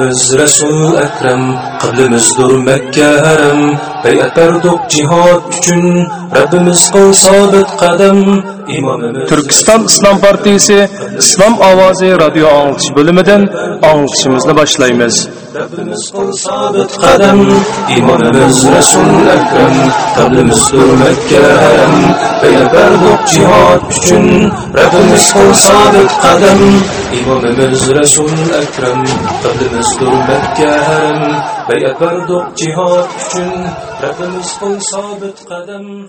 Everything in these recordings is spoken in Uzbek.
biz Resul Ekrem, kıblimizdur Mekke haram Beyat berdik cihad üçün, Rabbimiz kıl sabit kadem. Türkistan İslam Partisi İslam Ovozi radio anglitish bo'limidan anglitishimizni boshlaymiz. Rabbimiz kıl sabit kadem. İmamımız Resul Ekrem, kıblimizdur Mekke harem. Beyat berdik cihad üçün, Rabbimiz kıl sabit kadem. İmamımız Resul Ekrem, kıblimizdur Mekke harem. Beyat berdik cihad üçün, Rabbimiz kıl sabit kadem.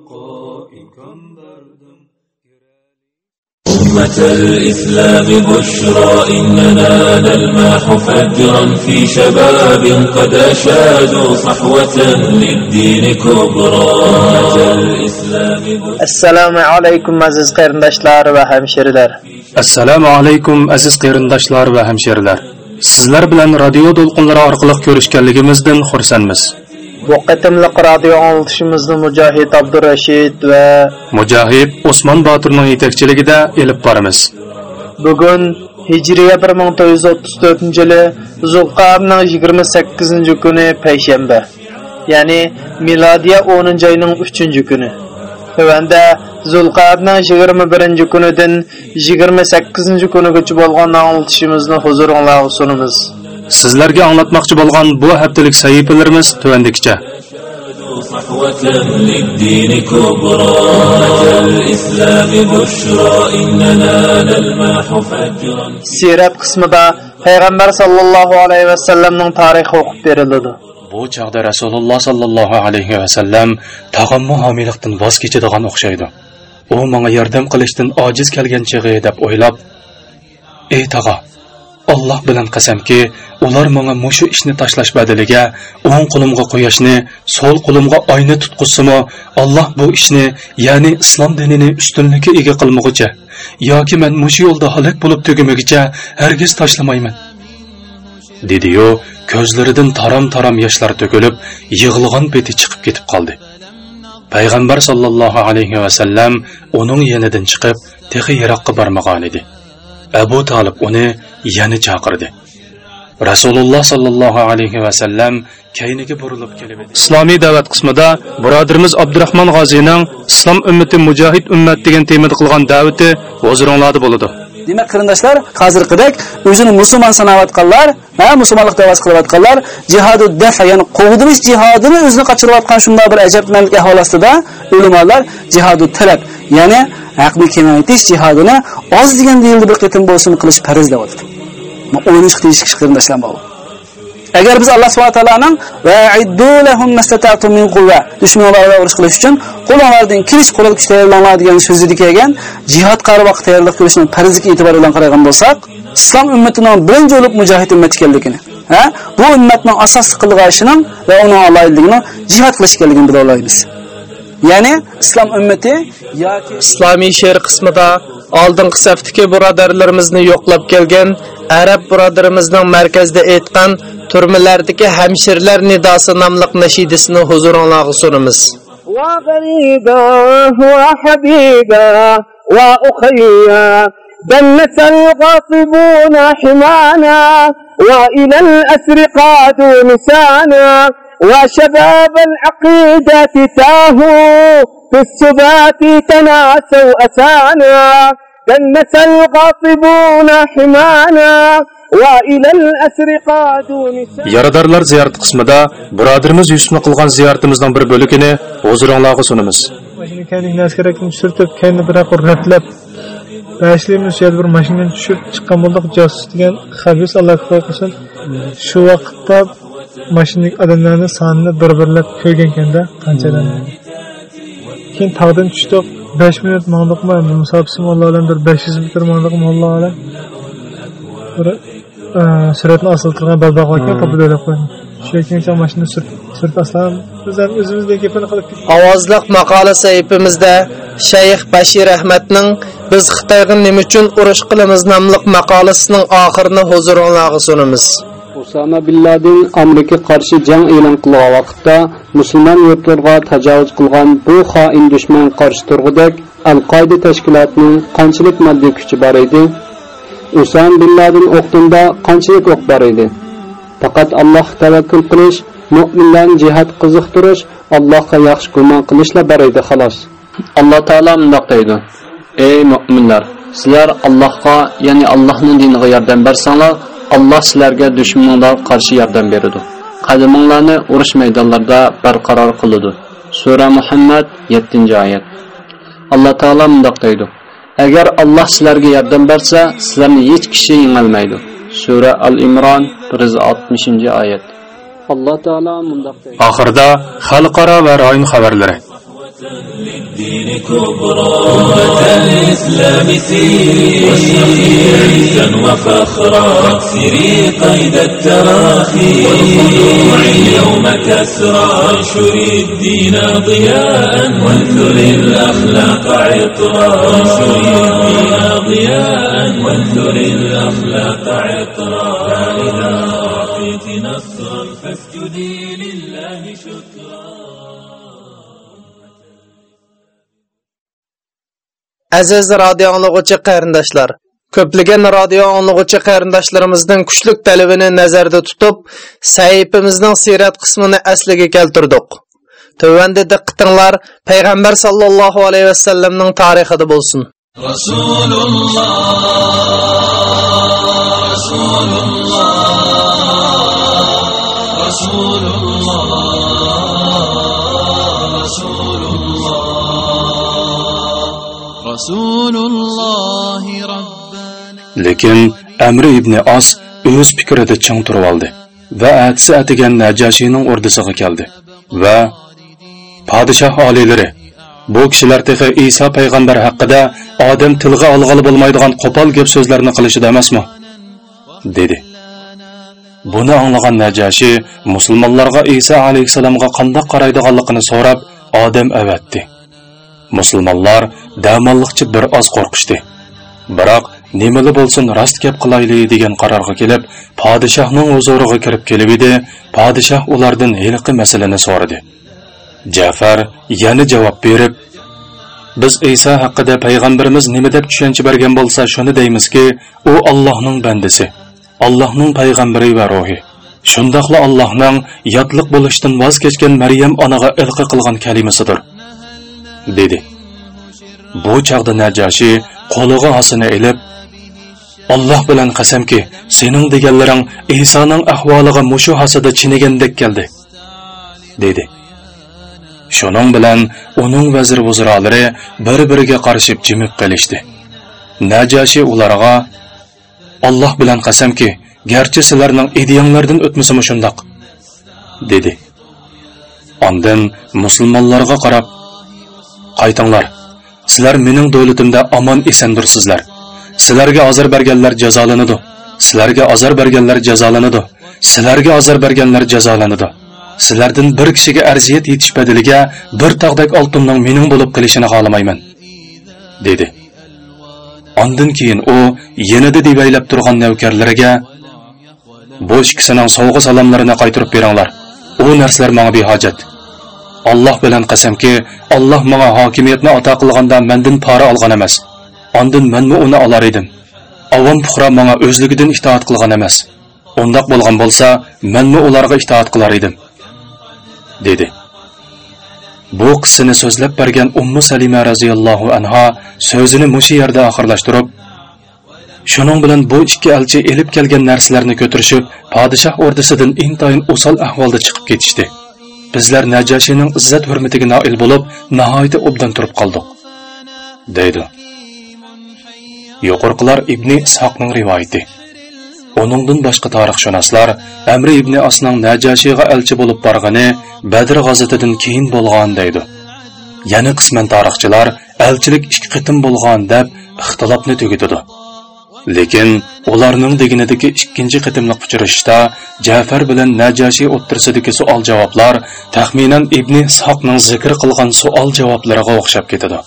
أمة الإسلام بشرى إننا نلمح فجرا في شباب قد أشادوا صحوة للدين كبرى. السلام عليكم عزيز قرنداشلار وهمشيرلر السلام عليكم عزيز قرنداشلار وهمشيرلر سizler bilen radyo dolqunları arqalıq görüşkənligimizdən xursanmız bu qatimliq radio anglitishimizni mujohid abdurashid va mujohid usmon boturning yetakchiligida ilib boramiz bugun hijriya 1434 yili zulqabning 28 kuni payshanba ya'ni milodiya 10 oyning 3 kuni Tövəndə Zulqa'dın 21 kunidan 28 kunigacha bo'lgan anglitishimizni huzuringizga sunamiz. sizlarga anglatmoqchi bo'lgan bu haftalik sahifalarimiz tuvandikicha صحوة للدين كبرى أمة الإسلام بشرى إننا نلمح فجرا Sirat qismida payg'ambar sallallohu alayhi vasallamning tarixi o'qib beriladi. bu chog'da rasululloh sollallohu alayhi vasallam tag'ammu homiylikdan voz kechadigan o'xshaydi u menga yordam qilishdan ojiz kelgan chig'i deb o'ylab ey tag'a alloh bilan qasamki ular menga mushu ishni tashlash badaliga o'ng qo'limga quyoshni so'l qo'limga oyni tutqizsimi alloh bu ishni ya'ni islom dinini ustunlikka ega qilmog'icha yoki men mushu yo'lda halok bo'lib tugamagicha hargiz tashlamayman. Dediyu ko'zlaridan taram taram yoshlar to'kilib yig'ilgan beti chiqib ketib qoldi. Payg'ambar sollallohu alayhi vasallam uning yonidan chiqib texi yiroqqa bormagan edi. Abu tolib uni yana chaqirdi. Rasululloh sollallohu alayhi vasallam kayniga burilib kelib islomiy da'vat qismida birodarimiz abdurahmon g'oziyning islom ummati mujohid ummat degan temada qilgan da'vati huzuringlarda bo'ladi. Demak qarindoshlar hozirgidek o'zini musulmon sanayotganlar ha musulmonlik da'vasi qilayotganlar jihadu dafa ya'ni qovdirish jihodini o'zini qochirayotgan shunday bir ajablanarli ahvol ostida ulamolar jihadu talab ya'ni haqni kengaytirish jihadini oz degan deyildi bir qitim bo'lsin qilish farz deb deyapti o'ynashga deyish qarindoshlar bu agar biz alloh subhanahu taolaning va lahum mastata'tum min quwwa dushmanlarga urush qilish uchun qo'linglardan kirish qurol kuch tayyorlanglar degan so'zida kelgan jihad qari vaqt tayyorlik ko'rishning farziga e'tibor bilan qaragan bo'lsak islom ummatining birinchi bo'lib mujohid ummat ekanligini ha? Bu ummatning asosli qilgan ishining va uning aloyidligining jihad qilish ekanligini bila olamiz ya'ni islom ummati yoki islomiy she'r qismida oldingi safdagi birodarlarimizni yo'qlab kelgan arab birodarimizning markazida aytgan turmalardagi hamshirlar nidosi nomli nashidasini huzuringlarga sunamiz وغريبا وحبيبا وأخيا دنس الغاصبون حمانا وإلى الأسر قادوا نسانا وشباب العقيدة تاهوا في السبات تناسوا أسانا دنس الغاصبون حمانا وإلى الأسر قادوا نسانا Yaradorlar ziyorat qismida birodarimiz Yusufni qilgan ziyoratimizning bir bo'ligini huzuringizga sunamiz. mashina kendini askerekni tushirtib kendi bir o'rnatlab bashlaymiz shu yerda bir mashinani tushirib chiqqan bo'ldik josus degan habis alloh kifoya qilsin shu vaqtda mashinadagi odamlarni sonini bir birlab ko'rgan ekanda qanchadan? Keyin tog'dan tushdik besh minut mandikmi musofisimi alloh alam bir besh yuz metr mandikmi alloh alam. Bir e, suratni badbag'o ekan to'pib o'ylab qo'ydim shu keyin mashina surat aslan. Biz ham o'zimizdek gapini qilib ketdik. Ovozliq maqola sahifamizda shayx bashir ahmadning biz xitoyga nima uchun urush qilamiz nomli maqolasining oxirini huzuringlarga sunamiz Usama bin Laden Amerika qarshi jang e'lon qilgan vaqtda musulmon yurtlarga tajovuz qilgan bu xoin dushman qarshi turg'udek Al-Qoida tashkilotining qanchalik moddiy kuchi bor edi? Usama bin Laden o'qtunda qanchalik o'q bor edi? Faqat Allohga tavakkul qilish, mu'minlarni jihad qiziqtirish, Allohga yaxshi gumon qilishla bor edi xolos. Alloh taolo mundoq deydi: Ey mu'minlar, sizlar Allohga, ya'ni Allohning diniga yordam bersanglar, Allah sizlarga dushmanlar qarshi yordam beradi. Qadaminglarni urush maydonlarida barqaror qiladi. Sura Muhammad 7-oyat. Alloh taolam mundoq deydi: Agar Alloh sizlarga yordam bersa, sizlarni hech kishi yengalmaydi. Sura Al-Imron 160-oyat. Alloh taolam mundoq deydi: Oxirda xalqaro va rayon xabarlari للدين كبرى أمة الإسلام سيري واشرقي عزا وفخرا واكسري قيد التراخي والخضوع اليوم كسرى وانشري الدين ضياء وانثري الأخلاق عطرا وانشري الدين ضياء وانثري الأخلاق عطرا فإذا أعطيت نصرا فاسجدي لله شكرا Ko'plagan radio anglag'uchi qarindoshlarimizning kuchlik talabini nazarda tutib, sahifamizning sirat qismini asliga keltirdik. Tövəndə diqqətinizlər Peyğəmbər sallallohu alayhi va sallamning tarixida bo'lsin. Rasulullah Rasulullah Rasulullah lekin amri ibn os o'z fikrida chang turib oldi va atsi atigan najashiyning o'rdisiga keldi va podshoh oliylari bu kishilar tehi iso payg'ambar haqida odam tilga olg'ali bo'lmaydigan qo'pol gap so'zlarni qilishida emasmi? dedi. Buni anglagan najashi musulmonlarga iso alayhissalomga qandoq qaraydiganligini so'rab odam avatdi. Musulmonlar damonliqchi bir oz qo'rqishdi. Biroq nimali bo'lsin rost gap qilayli degan qarorga kelib podshohning huzuriga kirib kelib edi podshoh ulardan hiliqi masalani so'radi. Jafar yana javob berib biz iso haqida payg'ambarimiz nima deb tushuncha bergan bo'lsa shuni deymizki u allohning bandasi allohning payg'ambari va ruhi. Shundoqla allohning yodliq bo'lishdan voz kechgan maryam onaga ilqi qilgan kalimasidir. Dedi. Bu çağda Nacashi qo'liga osini elib, Alloh bilan qasamki sening deganlaring Ihsonning ahvoliga mushu hasada chinigandek keldi dedi. Shuning bilan uning vazir vuzrolari bir-biriga qarishib jimib qolishdi Najashi ularga Alloh bilan qasamki garchi sizlarning idiyanglardan o'tmasam shundoq? dedi. Ondan musulmonlarga qarab qaytinglar sizlar mening davlatimda omon esandirsizlar sizlarga ozor berganlar jazolanadi. Sizlarga ozor berganlar jazolanadi. Sizlarga ozor berganlar jazolanadi. Sizlardan bir kishiga arziyat yetish badiliga bir tog'dak oltinning mening bo'lib qilishini xohlamayman dedi. Ondan keyin u yanada devaylab turgan navkarlariga bo'sh ikkisining sovg'a salomlarini qaytirib beringlar u narsalar menga behojat. Alloh bilan qasamki alloh menga hokimiyatni ato qilganda mendan pora olgan emas. Ondan manmi uni olar edim. Avam puhra menga o'zligidan itoat qilgan emas. Undoq bo'lgan bo'lsa manmi ularga itoat qilar edim dedi. Bu qissani so'zlab bergan ummu salima roziyallohu anha so'zini mushu yerda oxirlashtirib shuning bilan bu ikki elchi elib kelgan narsalarni ko'tirishib podshoh o'rdasidan intoyin o'sal ahvolda chiqib ketishdi. Bizlar najashining izzat hurmatiga noil bo'lib nihoyatda obdan turib qoldik deydi. Yuqorqilar ibn ishoqning rivoyati. Uningdan boshqa tarixshunoslar amri ibn asning najashiyga elchi bo'lib borgani badr g'azatidan keyin bo'lgan deydi. Yana qisman tarixchilar elchilik ikki qitim bo'lgan deb ixtilofni tugatadi. Lekin ularning deginidagi ikkinchi qitimliq uchrashishda jafar bilan najashiy o'ttirsidagi savol javoblar taxminan ibn ishoqning zikr qilgan savol javoblariga o'xshab ketadi.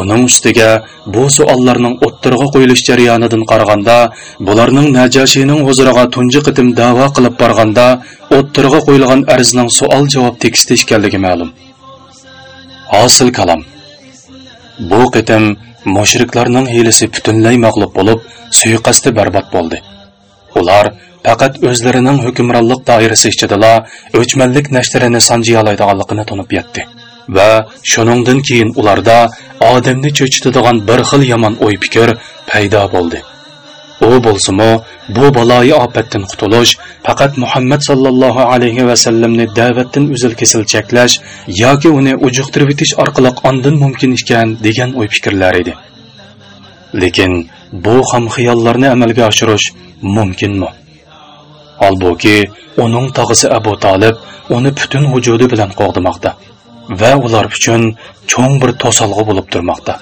Uning ustiga bu savollarning o'ttirg'a qo'yilish jarayonidan qaraganda bularning najashiyning huzuriga tunji qitim da'vo qilib borganda o'ttirg'a qo'yilgan arzning savol javob teksti ekanligi ma'lum. Hosil kalom bu qitim mushriklarning hiylasi butunlay mag'lub bo'lib suiqasdi barbod bo'ldi. Ular faqat o'zlarining hukmronlik doirasi ichidala o'chmanlik nashtrini sanjiyolaydiganligini tunib yetdi. Va shuningdan keyin ularda odamni cho'chitadigan bir xil yomon o'y fikr paydo bo'ldi. U bo'lsimi bu baloyi ofatdan qutulish faqat muhammad sollallohu alayhi vasallamni da'vatdan uzil kesil cheklash yoki uni ujuqtirib etish orqali ondin mumkin ekan degan o'y fikrlar edi. Lekin bu ham xiyollarni amalga oshirish mumkinmi? Holbuki uning tog'isi abu tolib uni butun vujudi bilan qo'g'dimoqda va ular uchun cho'ng bir to'solg'i bo'lib turmoqda.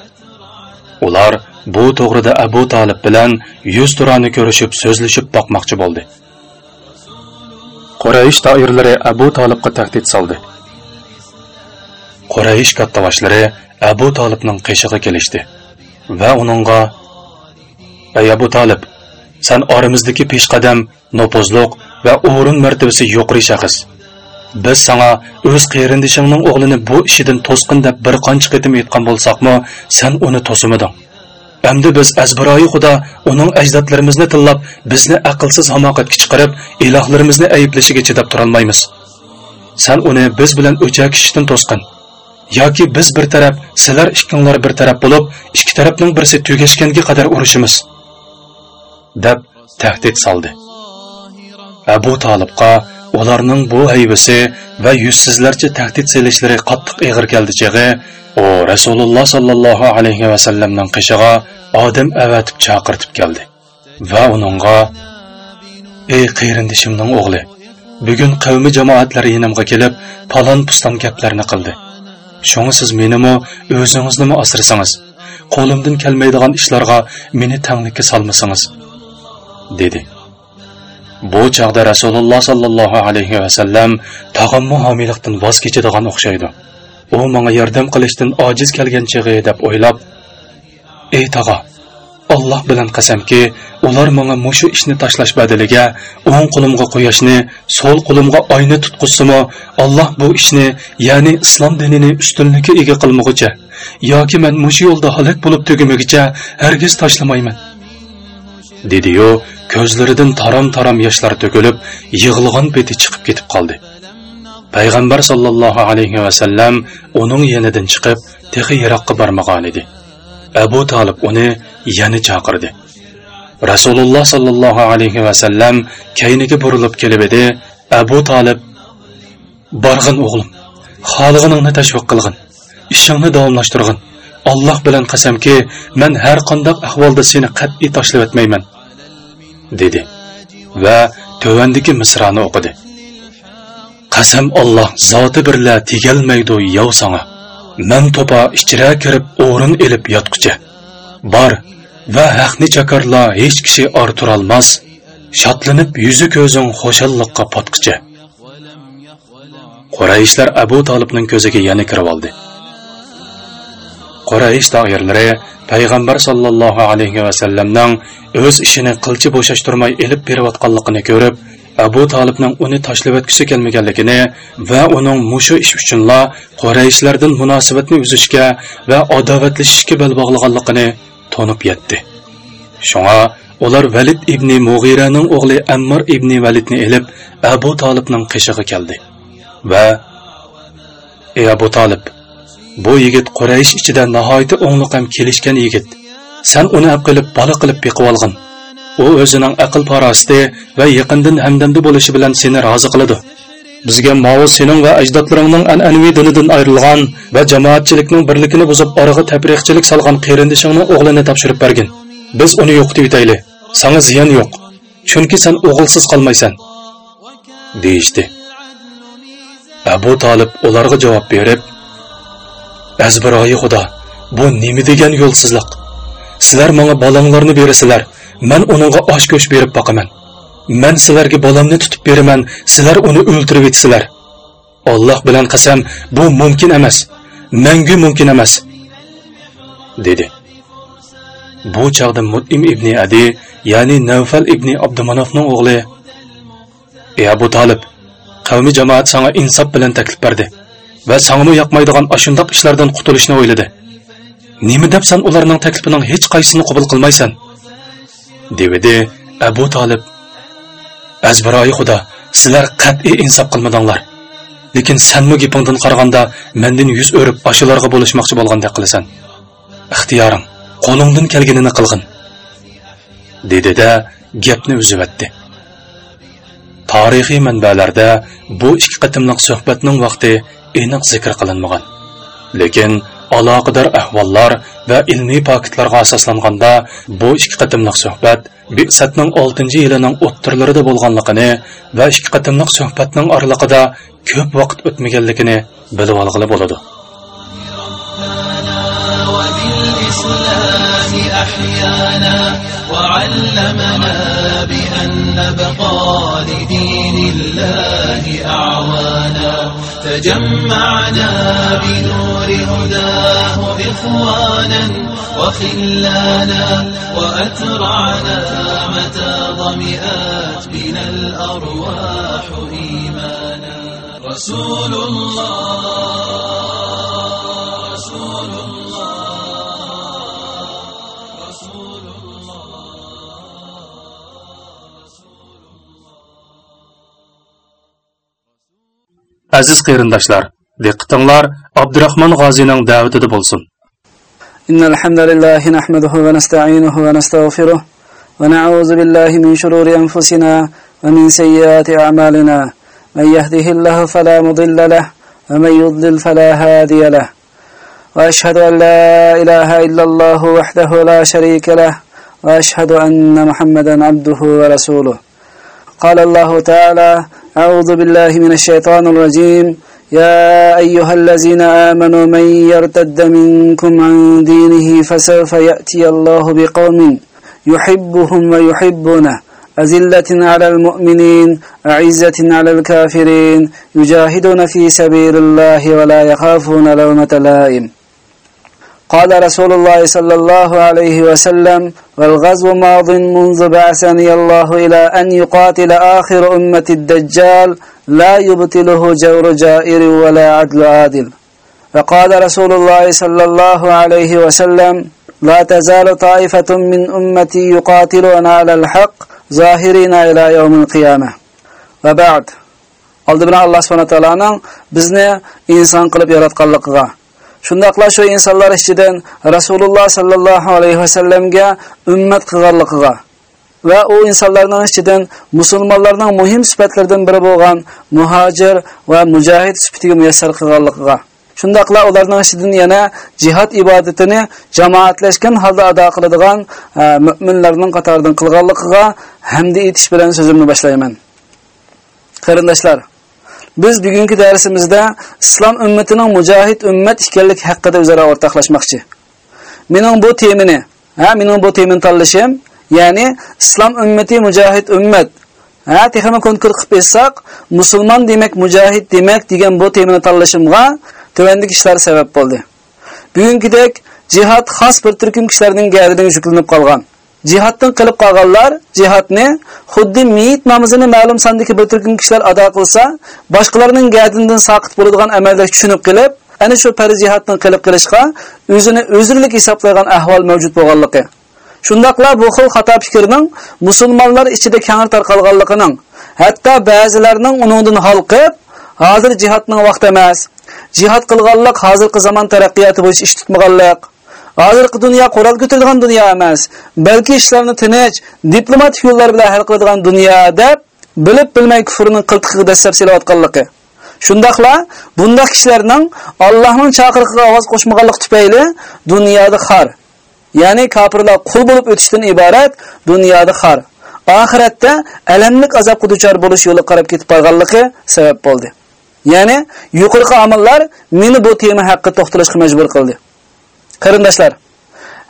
Ular bu to'g'rida abu tolib bilan yuz turani ko'rishib so'zlashib boqmoqchi bo'ldi. Quraysh doirlari abu tolibga tahdid soldi. Quraysh kattavoshlari abu tolibning qishig'i kelishdi va uningga ey abu tolib san oramizdagi peshqadam nopozliq va o'rin martabasi yuqori shaxs. Biz sanga o'z qarindishingning o'g'lini bu ishidan to'sqin deb bir qancha qitim aytgan bo'lsaqmi san uni to'simiding. Әмді біз әзбірайы құда оның әждатларымызны тыңлап, bizni aqlsiz hamoqatga chiqarib, ilohlarimizni әйіплешіге chidab тұралмаймыз. Sen uni biz bilan o'chak кішіштін to'sqin. yoki biz bir taraf, sizlar ikkinglar bir taraf bo'lib, ikki tarafning birisi түгешкенге qadar urushimiz. deb tahdid soldi. Abu Talibqa ularning bu hayvisi va yuzsizlarcha tahdid selishlari qattiq ig'ir keldi chig'i u rasululloh sollallohu alayhi vasallamning qishig'a odam avatib chaqirtib keldi. Va uningga ey qarindishimning o'g'li bugun qavmi jamoatlari yinimga kelib palon puston gaplarni qildi. Shuni siz menimi o'zingiznimi asrasangiz? Qo'limdan kelmaydigan ishlarga meni tanglikka solmasangiz dedi. Bu chog'da rasululloh sollallohu alayhi vasallam tag'ammu homiylikdan voz kechadigan o'xshaydi. U menga yordam qilishdan ojiz kelgan chig'i deb o'ylab ey tog'a alloh bilan qasamki ular menga mushu ishni tashlash badaliga o'ng qo'limga quyoshni so'l qo'limga oyni tutqizsimi alloh bu ishni ya'ni islom dinini ustunlikka ega qilmog'icha yoki men mushu yo'lda halok bo'lib tugamagicha hargiz tashlamayman. Dediyu ko'zlaridan taram taram yoshlar to'kilib yig'ilgan beti chiqib ketib qoldi. Payg'ambar sollallohu alayhi vasallam uning yonidan chiqib texi yiroqqa bormagan edi. Abu tolib uni yana chaqirdi. Rasululloh sollallohu alayhi vasallam kayniga burilib kelib edi abu tolib borg'in o'g'lim xolig'iningni tashviq qilg'in ishingni davomlashtirg'in. Alloh bilan qasamki men har qandoq ahvolda seni qat'iy tashlab o'tmayman dedi va tövandagi misranı o'qidi qasam olloh zoti birla tegalmaydi yov sana. man to'pa ichra kirib o'rin elib yotqucha Bar va haqni chakarla hech kishi orturolmas shodlanib yuzi ko'zing xo'shalliqqa potqicha Qurayishlar Abu Talibning ko'ziga yana kirib oldi. Qurayish doirlari payg'ambar sollallohu alayhi vasallamning o'z ishini qilchi bo'shashtirmay elib berayotganligini ko'rib, Abu Talibning uni tashlab o'tkisi kelmaganligini va uning mushu ish uchunla Qurayishlardan munosabatni uzishga va adovatlashishga bel bog'laganligini tonib yetdi. Shunga ular Valid ibn mug'iraning o'g'li Ammar ibn Validni elib Abu Talibning qishig'i keldi. va ey abu tolib bu yigit quraysh ichida nihoyatda o'ngliq ham kelishgan yigit. San uni qilib bola qilib beqib olgin. U o'zining aql parosati va yaqindan hamdamda bo'lishi bilan seni rozi qiladi. Bizga mavu sening va ajdodlaringning an'anaviy dinidan ayrilgan va jamoatchilikning birligini buzib oraga tabriqchilik solgan qarindishingning o'g'lini topshirib bergin. Biz uni yo'qitib yutayli sanga ziyon yo'q. Chunki sen o'g'ilsiz qolmaysan. Deyishdi. Abu Talib ularga javob berib, "Azbiroyi Xudo, bu nima degan yo'lsizlik? Sizlar menga balanglarni berasizlar, men uningga osh go'sh berib boqaman. Men sizlarga balamni tutib beraman, sizlar uni o'ldirib etsizlar. Alloh bilan qasam, bu mumkin emas. Mangu mumkin emas." dedi. Bu chaqda Mutim ibn Adi, ya'ni Nawfal ibn Abdumanofning o'g'li "Ey Abu Talib, qavmi jamoat sanga insof bilan taklif berdi va sangmi yoqmaydigan ashundoq ishlardan qutulishni o'yladi. Nima deb san ularning taklifining hech qaysisini qabul qilmaysan? Devidi abu tolib azbiroyi xudo sizlar qat'iy insof qilmadinglar. Lekin sanmi gepingdan qaraganda mendan yuz o'rib ashularga bo'lishmoqchi bo'lgandek qilasan. Ixtiyoring qo'lingdan kelganini qilgin. Dedida gapni uzibatdi tarixiy manbalarda bu ikki qatimliq suhbatning vaqti aniq zikr qilinmagan lekin aloqador ahvollar va ilmiy paketlarga asoslanganda bu ikki qatimliq suhbat Bi'satning 6 yilining o'ttirlarida bo'lganligini va ikki qatimliq suhbatning oralig'ida ko'p vaqt o'tmaganligini bilib olg'ili bo'ladi. أحيانا وعلمنا بأن نبقى لدين الله أعوانا. تجمعنا بنور هداه إخوانا وخلانا وأترعنا متى ضمئات بنا الأرواح إيمانا. رسول الله Aziz qeyrindaşlar, diqqətinizlər Abdurrahman Qazinin dəvətidə bolsun. İnnal hamdalellahi nahmeduhu və nestainuhu və nestağfiruh və na'uzu billahi min şururi enfusina və min seyyiati a'malina. Men yehdihillahu fela mudille leh ve men yudlil fela hadiye leh. Ve eşhedü en la ilahe illallah vahdehu la şerike leh ve eşhedü enne Muhammeden abduhu ve resuluh. قال الله تعالى أعوذ بالله من الشيطان الرجيم. يا أيها الذين آمنوا من يرتد منكم عن دينه فسوف يأتي الله بقوم يحبهم ويحبونه. أذلة على المؤمنين أعزة على الكافرين يجاهدون في سبيل الله ولا يخافون لومة لائم. قال رسول الله صلى الله عليه وسلم والغزو ماض منذ بعثني الله إلى أن يقاتل آخر أمة الدجال لا يبطله جور جائر ولا عدل عادل. فقال رسول الله صلى الله عليه وسلم لا تزال طائفة من أمتي يقاتلون على الحق ظاهرين إلى يوم القيامة. وبعد oldi bilan alloh subhana taoloning bizni inson qilib yaratganligiga Shundaqla shu insonlar ichidan rasululloh sallallohu alayhi vasallamga ummat qilganligiga va u insonlarning ichidan musulmonlarning muhim sifatlaridan biri bo'lgan muhojir va mujohid sifatiga muyassar qilganligiga shundaqla ularning ichidan yana jihad ibodatini jamoatlashgan holda ado qiladigan e, mu'minlarning qatoridan qilganligiga hamda etish bilan so'zimni boshlayman. Qarindoshlar biz bugungi darsimizda islom ummatining mujohid ummat ekanligi haqida o'zaro o'rtoqlashmoqchi. Mening bu temini ha mening bu temini tanlashim ya'ni islom ummati mujohid ummat ha texmi konkur qilib bersak musulmon demak mujohid demak degan bu temini tanlashimga tuvandagi ishlar sabab bo'ldi. Bugungidek jihad xos bir turkum kishilarning gardiga yuklanib qolgan. Jihatdan qilib qolganlar jihatni xuddi miyit namozini ma'lum sondagi bir turkum kishilar ado qilsa boshqalarning gadindan saqit bo'ladigan amallar tushunib qilib ana shu farz jihatdan qilib qilishga o'zini o'zirlik hisoblagan ahvol mavjud bo'lganligi. Shundoqla bu xil xato fikrning musulmonlar ichida keng tarqalganligining hatto ba'zilarning uningdan halqib hozir jihatning vaqti emas. Jihad qilganlik hozirgi zamon taraqqiyoti bo'yicha ish tutmaganlik. Hozirgi dunyo qo'ral ko'taradigan dunyo emas balki ishlarni tinch diplomatik yo'llar bilan hal qiladigan dunyo deb bilib bilmay kufrning qiltig'iga dastlab selayotganligi. Shundoqla bundak kishilarning allohning chaqirig'iga ovoz qo'shmaganlik tufayli dunyoda xar, ya'ni kofirlar qul bo'lib o'tishdan iborat dunyoda xar. oxiratda alamlik azobga duchor bo'lish yo'li qarab ketib qolganligi sabab bo'ldi. Ya'ni yuqorqi amallar meni bu tema haqida to'xtalishga majbur qildi. Qarindoshlar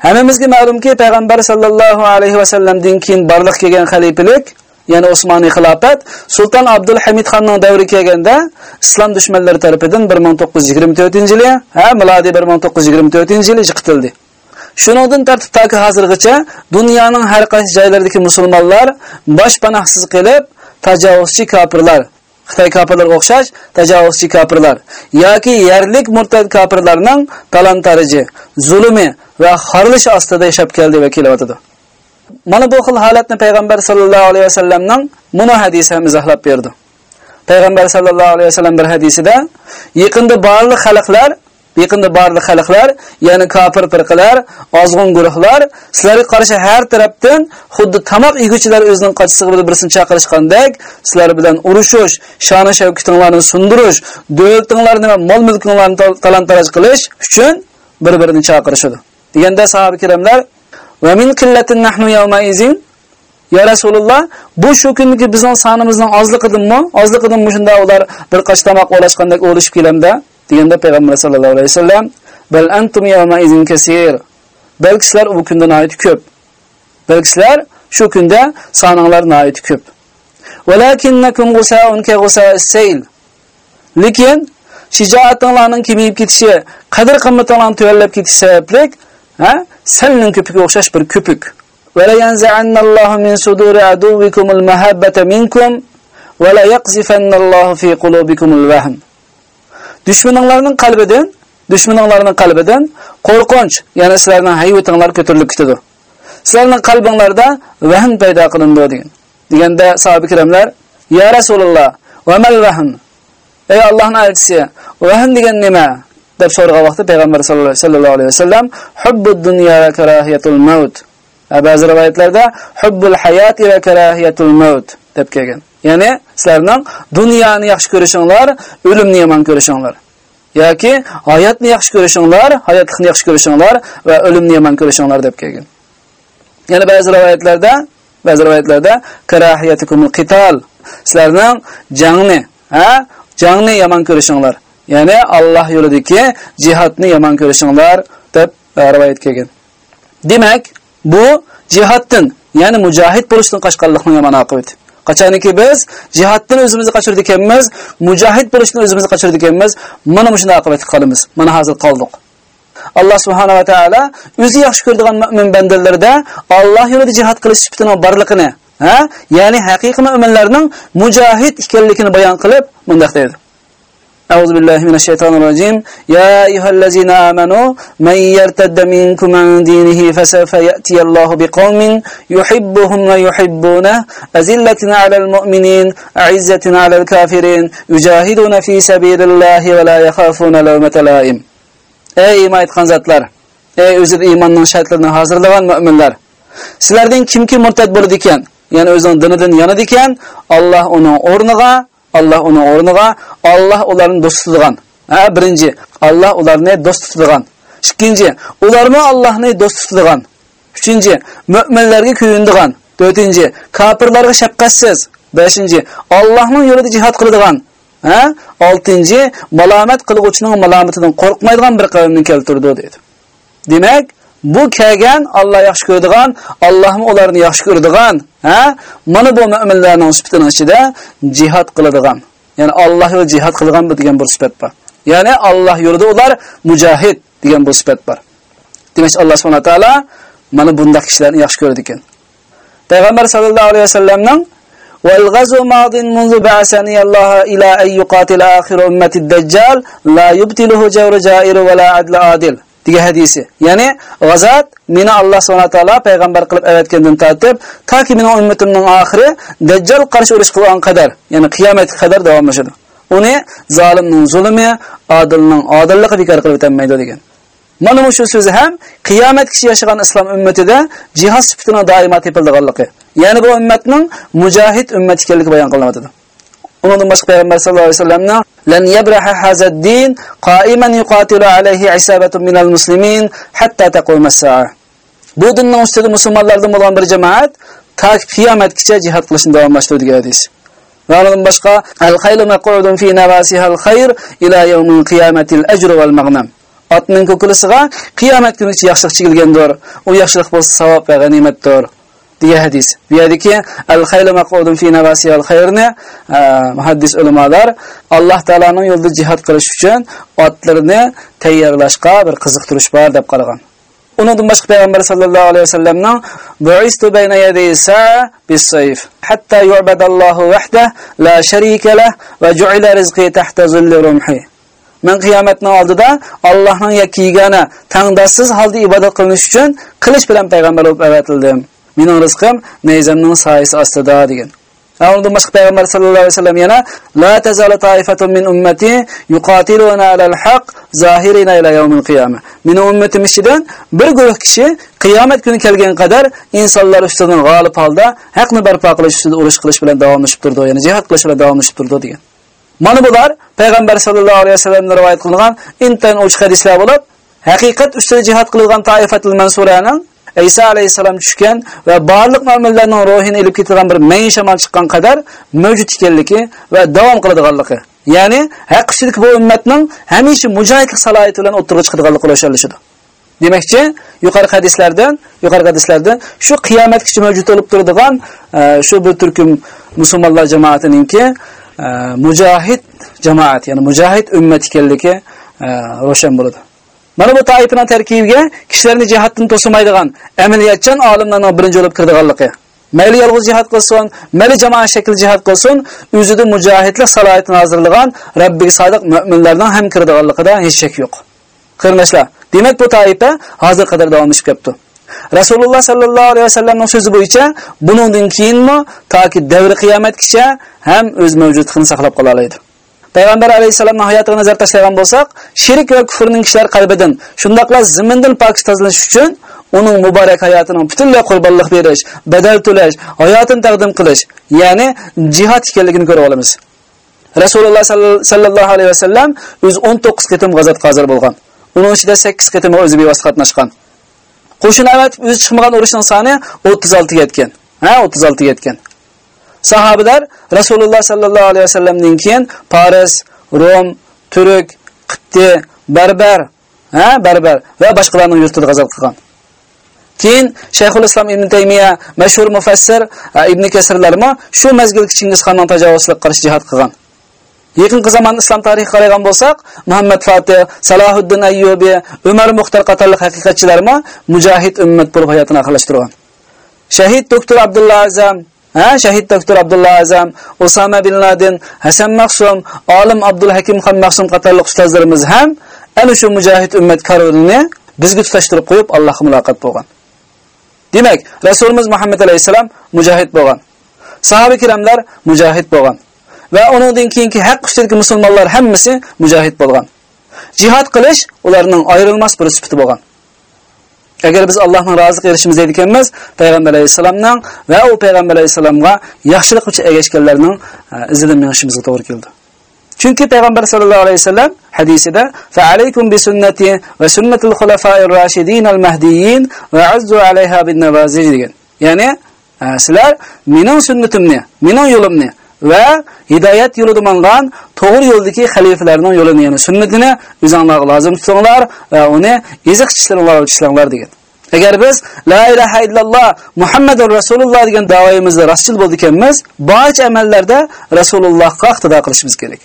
hammamizga ma'lumki payg'ambar sallallohu alayhi va sallamdan keyin barliq kelgan xalifalik ya'ni Osmoniy xilofat Sultan Abdul Hamid xonning davri kelganda islom dushmanlari tomonidan 1924-yili, ha, milodiy 1924-yili yiqitildi. Shuningdan tartib toki hozirgacha dunyoning har qaysi joylaridagi musulmonlar boshpanahsiz qilib tajovuzchi kofirlar Xitoy kofirlarga o'xshash tajovuzchi kofirlar yoki yerlik murtad kofirlarning talantariji, zulmi va xorlish ostida yashab keldi va kelyotdi. Mana bu xil holatni payg'ambar sallallohu alayhi vasallamning muno hadisi ham izohlab berdi. Payg'ambar sallallohu alayhi vasallam bir hadisida yaqinda barliq xalqlar yaqinda barliq xalqlar, ya'ni kafir firqalar, ozg'un guruhlar sizlarga qarshi har tarafdan xuddi tamoq yeguvchilar o'zining qachisiga bir-birini chaqirishgandek, sizlar bilan urushish, shoni shavkatinglarni sundirish, davlatinglarni va mol mulkinglarni talon-taroj qilish uchun bir-birini chaqirishadi. Deganda sahoba kiramlar va min qillatin nahnu yawma izin Ya Rasulullah, bu shu kungi bizning sonimizning ozliqidanmi? Ozliqidanmi shunda ular bir qach tamoq o'lashgandek o'lishib kelamda? deganda payg'ambar sallallohu alayhi vasallam bal antum yawma izin kaseer balki sizlar u kunda nihoyat ko'p balki sizlar shu kunda soninglar nihoyat ko'p walakinnakum ghusaun ka ghusa'is sayl lekin shijoatinglarning kemayib ketishi qadr qimmatinglarning tuvallab ketishi sababli ha salning ko'piga o'xshash bir ko'pik ولا ينزعن الله من صدور عدوكم المحبة منكم ولا يقذفن الله في قلوبكم الوهن dushmaninglarning qalbidan dushmaninglarning qalbidan qo'rqinch ya'ni sizlarning kötülük ko'tarilib Sizlerden sizlarning qalbinglarda peyda paydo deyin. degan. Deganda sahoba kiramlar ya Resulullah, va mel vehn, ey allohning elchisi vahn degan nima? deb so'ragan vaqtda payg'ambar sallallohu alayhi vasallam hubbud dunya va karahiyatul maut. Ba'zi rivoyatlarda hubbul hayot va karahiyatul maut deb kelgan. Ya'ni sizlarning dunyoni yaxshi ko'rishinglar, o'limni yomon ko'rishinglar. yoki hayotni yaxshi ko'rishinglar, hayotlikni yaxshi ko'rishinglar va o'limni yomon ko'rishinglar deb kelgan. Yana ba'zi rivoyatlarda, ba'zi rivoyatlarda karahiyatukumul qital, sizlarning jangni, ha, jangni yomon ko'rishinglar. Ya'ni Alloh yo'lidagi jihodni yomon ko'rishinglar deb rivoyat kelgan. Demak, bu jihoddan, ya'ni mujohid bo'lishdan qochqanlikning yomon oqibati. Qachoniki biz jihatdan o'zimizni qochirdik ekanmiz, mujohid bo'lishni o'zimizni qochirdik ekanmiz, mana shunday oqibatga qolamiz. Mana hozir qoldik. Alloh subhanahu va taolo o'zi yaxshi ko'radigan mu'min bandalarida Alloh yo'lida jihad qilish sifatining borligini, ha? Ya'ni haqiqiy mu'minlarning mujohid ekanligini bayon qilib, bunday dedi أعوذ بالله من الشيطان الرجيم. يا أيها الذين آمنوا من يرتد منكم عن دينه فسوف يأتي الله بقوم يحبهم ويحبونه. أزلة على المؤمنين أعزة على الكافرين يجاهدون في سبيل الله ولا يخافون لومة لائم. Ey iman etgan zatlar, ey o'zida iymonning shartlarini hozirlagan mu'minlar. Sizlardan kimki murtad bo'ladi ekan, ya'ni o'zining dinidan yonadi ekan, Alloh uning o'rniga Allah onun o'rniga Allah ularni do'st tutadigan, Ha, birinchi, Alloh ularni do'st tutadigan. Ikkinchi, ularmi Allohni do'st tutadigan. Uchinchi, mu'minlarga kuyundigan. To'rtinchi, kofirlarga shafqatsiz. Beshinchi, Allohning yo'lida jihad qiladigan. Ha? Oltinchi, malomat qilguvchining malomatidan qo'rqmaydigan bir qavmni keltirdi dedi. Demak, bu kelgan Alloh yaxshi ko'radigan, Allohmi ularni yaxshi ko'radigan, ha? Mana bu mu'minlarning sifatining ichida jihad qiladigan. Ya'ni Alloh yo'lida jihad qilgan bu degan bir sifat bor. Ya'ni Alloh yo'lida ular mujahid degan bu sifat bor. Demak, Alloh subhanahu va taolo mana bunday kishilarni yaxshi ko'radi ekan. Payg'ambar sallallohu alayhi vasallamning والغزو ماض منذ بعثني الله إلى أن يقاتل آخر أمة الدجال لا يبتله جور جائر ولا عدل عادل degan hadisi. Ya'ni g'azat meni Alloh subhanahu taolo payg'ambar qilib aytgandan tortib, toki meni ummatimning oxiri dajjal qarshi urush qilgan qadar, ya'ni qiyomat qadar davomlashadi. Uni zolimning zulmi, odilning odilligi bekor qilib o'tmaydi degan. Mana bu shu so'zi ham qiyomatgacha yashagan islom ummatida jihod sifatini doimo tepildiganligi. Ya'ni bu ummatning mujohid ummat ekanligi bayon qilinadi. Undan boshqa payg'ambar sallallohu alayhi vasallamning lan yabraha hazad din qa'iman yuqatilu alayhi isabatun minal muslimin hatta taqum as-sa'a. Bu dinning ustida musulmonlardan bo'lgan bir jamoat ta qiyomatgacha jihad qilishni davomlashtiradi degan hadis. Va undan boshqa al-khaylu maq'udun fi nawasiha al-khayr ila yawmil qiyamatil ajr wal maghnam. Atning ko'kulisiga qiyomat kunigacha yaxshilik chigilgandir. U yaxshilik bo'lsa savob va g'animatdir. Degan hadis. Bu yerdagi al-khayl maqudun fi nawasi al-khayrni e, muhaddis ulamolar Alloh taolaning yo'lida jihad qilish uchun otlarni tayyorlashga bir qiziqtirish bor deb qaragan. Uning boshqa payg'ambar sallallohu alayhi vasallamning bu'istu bayna yadaysa bis-sayf hatta yu'badallohu wahda la sharika lah va ju'ila rizqi tahta zilli rumhi. Men qiyomatning oldida Allohning yakigana tangdassiz holda ibodat qilinish uchun qilish bilan payg'ambar bo'lib avatildim. Mening rizqim nayzamning soyasi ostida degan. Undan boshqa payg'ambar sallallohu alayhi vasallam yana la tazalu ta'ifatun min ummati yuqatiluna alal haqq zahirina ila yawmil qiyamah. Mening ummatim ichidan bir guruh kishi qiyomat kuni kelgan qadar insonlar ustidan g'olib holda haqni barpo qilish ustida urush qilish bilan davomlashib turdi, ya'ni jihad qilish bilan davomlashib turdi degan. Mana bular payg'ambar sallallohu alayhi vasallamdan rivoyat qilingan intan uch hadislar bo'lib, haqiqat ustida jihad qilingan toifatul mansurani Isa alayhisalom tushgan va barliq mu'minlarning ruhini olib ketadigan bir mayin shamol chiqqan qadar mavjud ekanligi va davom qiladiganligi. Ya'ni haq bu ummatning hamisha mujohidlik salohiyati bilan o'tirib chiqadiganligi ro'shanlashadi. Demakchi, yuqori hadislardan, yuqori hadislarda shu qiyomatgacha mavjud bo'lib turadigan e, shu bir turkum musulmonlar jamoatiningki e, mujohid jamoat, ya'ni mujohid ummat ekanligi e, ro'shan bo'ladi. Mana bu toifaning tarkibiga kishilarni jihatdan to'simaydigan amaliyatchan olimlarning birinchi bo'lib kirdiganligi. Mayli yolg'iz jihat qilsin, mayli jamoa shakl jihat qilsin, o'zida mujohidlik salohiyatini hozirlagan Rabbiga sodiq mu'minlardan ham kirdiganligida hech shak yo'q. Qirnashlar. Demak bu toifa hozir qadar davomlashib ketdi. Rasululloh sallallohu alayhi vasallamning so'zi bo'yicha buningdan keyinmi toki davr qiyomatgacha ham o'z mavjudligini saqlab qola oladi. Payg'ambar alayhisolamning hayotiga nazar tashlagan bo'lsak, shirik va kufrning kishilar qalbidan, shundaqla zimindan pokiz tozalash uchun uning muborak hayotining butunlay qurbonlik berish, badal to'lash, hayotini taqdim qilish, ya'ni jihad ekanligini ko'rib olamiz. Rasululloh sallallohu alayhi vasallam o'z 19 qitim g'azot hozir bo'lgan. Uning ichida 8 qitimi o'zi bevosita qatnashgan. Qo'shin avat o'zi chiqmagan urushning soni 36 ga yetgan. Ha, 36 ga yetgan. Sahabalar Rasululloh sallallohu alayhi vasallamdan keyin Paris, Rom, Turk, Qibti, Barbar, ha, Barbar va boshqalarning yurtida g'azot qilgan. Keyin Shayxul Islom Ibn Taymiya, mashhur mufassir e, Ibn Kasirlarmi shu mazgilda Chingiz xonning tajovuzligiga qilish jihad qilgan. Yaqinqi zamon islom tarixiga qaragan bo'lsak, Muhammad Fatih, Salohiddin Ayyubi, Umar Muxtar qatorli haqiqatchilarmi mujohid ummat bo'lib hayotini oxirlashtirgan. Shahid doktor Abdulla Azam, ha, shahid doktor Abdullah Azam, Osama bin Laden, Hasan Mahsum, olim Abdul Hakim Xon Mahsum qatorli ustozlarimiz ham ana shu mujohid ummat karvonini bizga tutashtirib qo'yib Allohga muloqot bo'lgan. Demak, Rasulimiz Muhammad alayhisalom mujohid bo'lgan. Sahoba kiramlar mujohid bo'lgan. va uningdan keyingi haq ustidagi musulmonlar hammasi mujohid bo'lgan. Jihad qilish ularning ayrilmas bir sifati bo'lgan. Agar biz Allohning rozilik erishimiz deydiganmiz, payg'ambar alayhisalomning va u payg'ambar alayhisalomga yaxshilik uchun erishganlarning e, izidan minishimizga to'g'ri keldi. chunki payg'ambar sallallohu alayhi vasallam hadisida fa alaykum bi sunnati va sunnatul xulafa'ir rashidin al mahdiyyin va azzu alayha bin nawazij degan ya'ni e, sizlar mening sunnatimni mening yo'limni va hidoyat yo'lida mangan to'g'ri yo'ldagi xalifalarning yo'lini ya'ni sunnatini o'zinglarga lozim tutinglar va uni eziq tishlaringlar tishlanglar degan agar biz la ilaha illalloh muhammadun rasululloh degan da'voyimizda rostchil bo'ldi ekanmiz barcha amallarda rasulullohga iqtido qilishimiz kerak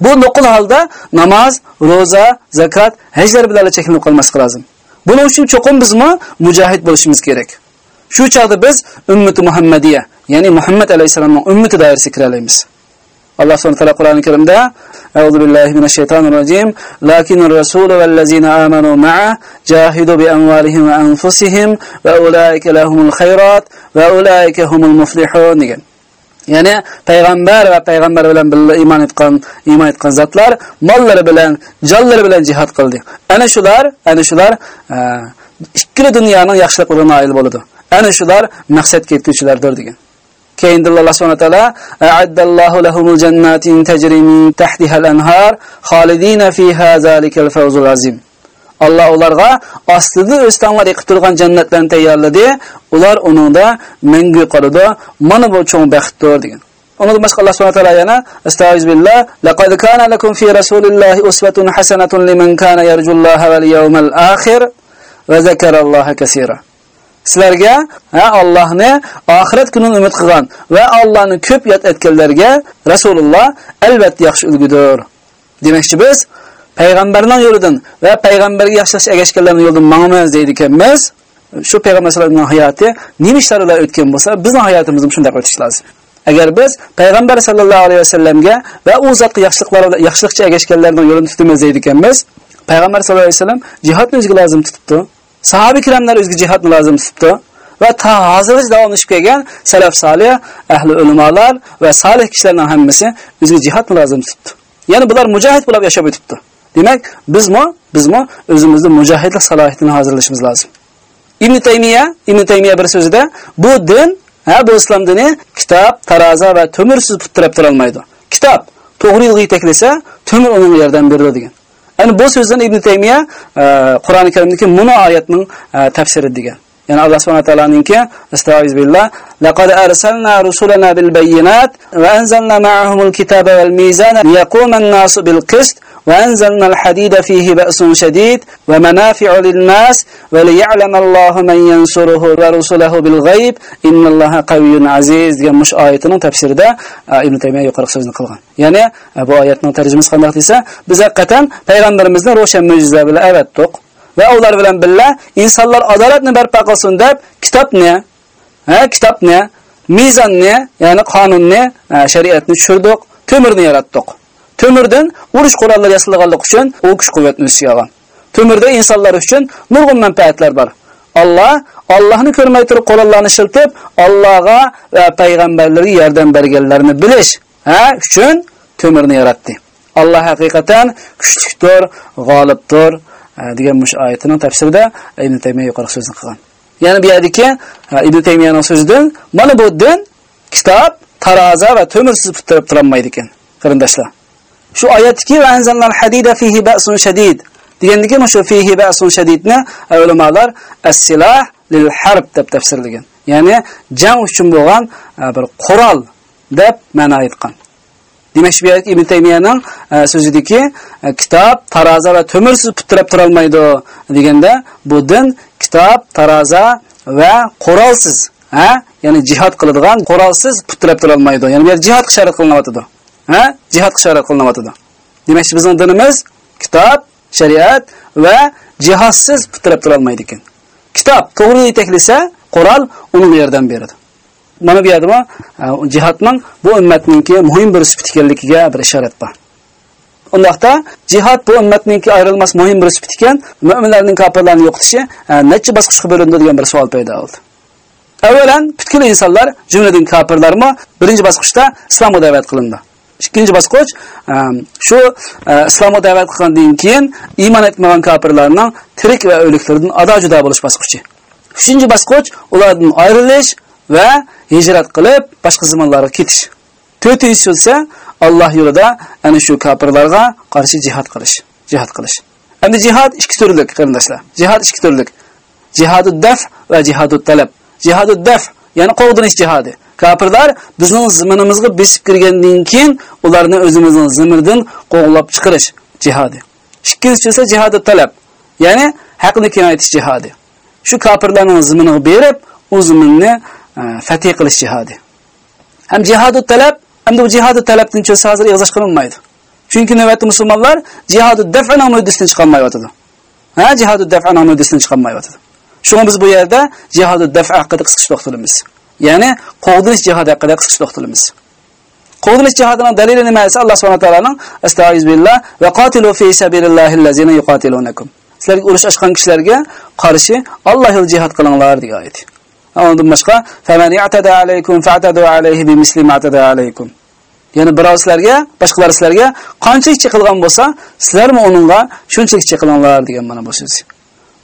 bu nuqul holda namoz ro'za zakot hajlar bilan cheklanib qolmaslik lozim buning uchun cho'qim bizmi mujohid bo'lishimiz kerak shu chog'da biz ummati muhammadiya ya'ni muhammad alayhissalomning ummati doirasiga kira olamiz alloh subhanahu taolo qur'oni karimda أعوذ بالله من الشيطان الرجيم لكن الرسول والذين آمنوا معه جاهدوا بأموالهم وأنفسهم وأولئك لهم الخيرات وأولئك هم المفلحون degan ya'ni payg'ambar va payg'ambar bilan birga iymon etgan iymon etgan zotlar mollari bilan jonlari bilan jihad qildi ana shular ana shular ikkala dunyoning yaxshiliklariga noil bo'ladi ana shular maqsadga yetkazuvchilardir degan. Keyin alloh subhanahu taolo a'addallohu lahumul jannatin tajri min tahtiha al-anhar xolidina fiha zalikal fawzul azim. Alloh ularga ostida o'stanlar yiqib turgan jannatlarni tayyorladi. Ular uningda mangu qorida mana bu cho'ng baxtdir degan. Ondan boshqa Alloh Subhanahu taala yana Estaiz billah laqad kana lakum fi rasulillahi uswatun hasanatun liman kana yarjullaha wal yawmal akhir va zakaralloha kaseera. Sizlarga Allohni oxirat kunini umid qilgan va Allohni ko'p yod etganlarga Rasululloh albatta yaxshi ulgudir. Demakchi biz payg'ambarning yo'lidan va payg'ambarga yaxshilash ergashganlarning yo'lidan mangamiz deydi ekanmiz. Shu payg'ambar alayhi hayoti nima ishlar bilan o'tgan bo'lsa, bizning hayotimiz ham shunday o'tishi lozim. Agar biz payg'ambar sallallohu alayhi vasallamga va u zotga yaxshiliklar yaxshilikcha ergashganlarning yo'lini tutamiz deydi ekanmiz. Payg'ambar sallallohu alayhi vasallam jihodni o'ziga lozim tutibdi. Sahabi kiramlar o'ziga jihodni lozim tutibdi. va ta hozirgacha davomlashib kelgan salaf solih, ahli ulamolar va solih kishilarning hammasi o'ziga jihodni lozim tutibdi. Ya'ni bular mujohid bo'lib yashab o'tibdi. Demak, bizmi, bizmi o'zimizni mujohidlik salohiyatini hozirlashimiz lozim. Ibn Taymiya, Ibn Taymiya bir so'zida bu din, ha bu islom dini kitob, taroza va to'mirsiz putirab tura olmaydi. Kitob to'g'ri yo'lga yetaklasa, to'mir uning yordam beradi degan. Ya'ni bu so'zdan Ibn Taymiya e, Qur'oni Karimdagi muno oyatning e, tafsiri degan. Yani Allah subhanahu wa ta'alanınki Estaiz billah لقد أرسلنا رسلنا بالبينات وأنزلنا معهم الكتاب والميزان ليقوم الناس بالقسط وأنزلنا الحديد فيه بأس شديد ومنافع للناس وليعلم الله من ينصره ورسله بالغيب إن الله قوي عزيز degan mush oyatining tafsirida Ibn Taymiya yuqori so'zni qilgan. Ya'ni bu oyatning tarjimasi qanday desa, biz haqiqatan payg'ambarimizni ro'shan mo'jiza bilan avatdiq. Va ular bilan birga insonlar adolatni barpo qilsin deb kitobni, ha, kitobni, mizonni, ya'ni qonunni, shariatni tushirdik, temirni yaratdik. Temirdan urush qurollari yasalganlik uchun u kuch-quvvatni o'sgan. Temirda insonlar uchun nurg'un manfaatlar bor. Alloh Allohni ko'rmay turib qurollarni shiltib, Allohga va payg'ambarlarga yordam berganlarni bilish, ha, uchun temirni yaratdi. Alloh haqiqatan kuchlikdir, g'olibdir. Э, degan mush oyatining tafsirida Ibn Taymiya yuqori so'zni qilgan. Ya'ni bu yerdagi e, Ibn Taymiyaning so'zidan mana bu din kitob, taroza va to'mirsiz putirib turolmaydi ekan, qarindoshlar. Shu oyatki va anzalnal hadida fihi ba'sun shadid degandagi shu fihi ba'sun shadidni e, ulamolar as-silah lil harb deb tafsirlagan. Ya'ni jang uchun bo'lgan e, bir qurol deb ma'no aytgan. Bu Ibn Taymiyaning so'zidagi kitob, taroza va to'mirsiz putirab tura olmaydi deganda, bu din kitob, taroza va qurolsiz, ha? Ya'ni jihad qiladigan qurolsiz putirab tura. Ya'ni bu jihad shart qilinadi. Ha? Jihad shart qilinadi. Demak, bizning dinimiz kitob, shariat va jihodsiz putirab tura olmaydi ekan. Kitob to'g'ri yetaklasa, qurol beradi. Mana bu yerdami jihatning bu ummatninki muhim bir sifat ekanligiga bir ishorat bor. Undaqda jihat bu ummatninki ayrilmas muhim bir sifat ekan, mu'minlarning kofirlarni yo'qotishi e, necha bosqichga bo'lindi degan bir savol paydo bo'ldi. Avvalan butkul insonlar, jumladan kofirlarmi birinchi bosqichda islomga da'vat qilindi. Ikkinchi bosqich e, shu e, islomga da'vat qilgandan keyin iymon etmagan kofirlarning tirik va o'liklardan ado judo bo'lish bosqichi. Uchinchi bosqich ulardan ayrilish va hijrat qilib boshqa zamonlarga ketish. To'rtinchisi esa Alloh yo'lida ana shu kafirlarga qarshi jihad qilish, jihad qilish. Endi jihad ikki turlik, qarindoshlar. Jihad ikki turlik. Jihadud daf va jihadud talab. Jihadud daf, ya'ni qovdinish jihadi. Kafirlar bizning ziminimizga besib kirgandan keyin ularni o'zimizning zimirdan qo'g'lab chiqarish jihadi. Ikkinchisi esa jihadud talab, ya'ni haqni kengaytish jihadi. Shu kafirlarning ziminiga berib, o'z ziminni fatih qilish jihadi. Ham jihadu talab, hamda bu jihadu talabdan cho'sa hozir yig'ish qilinmaydi. Chunki navbatda musulmonlar jihadud daf'an amaliyotini chiqarmayotdi. Ha, jihadud daf'an amaliyotini chiqarmayotdi. Shunga biz bu yerda jihadu daf'a haqida qisqichroq to'xtalamiz. Ya'ni qovdirish jihadi haqida qisqichroq to'xtalamiz. Qovdirish jihadining dalili nima esa Alloh subhanahu taolaning taoloning billah va qatilu fi sabilillahi allazina yuqatilunakum. Sizlarga urush ochgan kishilarga qarshi Alloh yo'l jihad qilinglar degan oyat. Ondan boshqa faman i'tada alaykum fa'tadu alayhi bimisli ma atada alaykum. Ya'ni birov sizlarga, boshqalar sizlarga qanchalik qilgan bo'lsa, sizlar ham uningga shunchalik qilinglar degan mana bu so'z.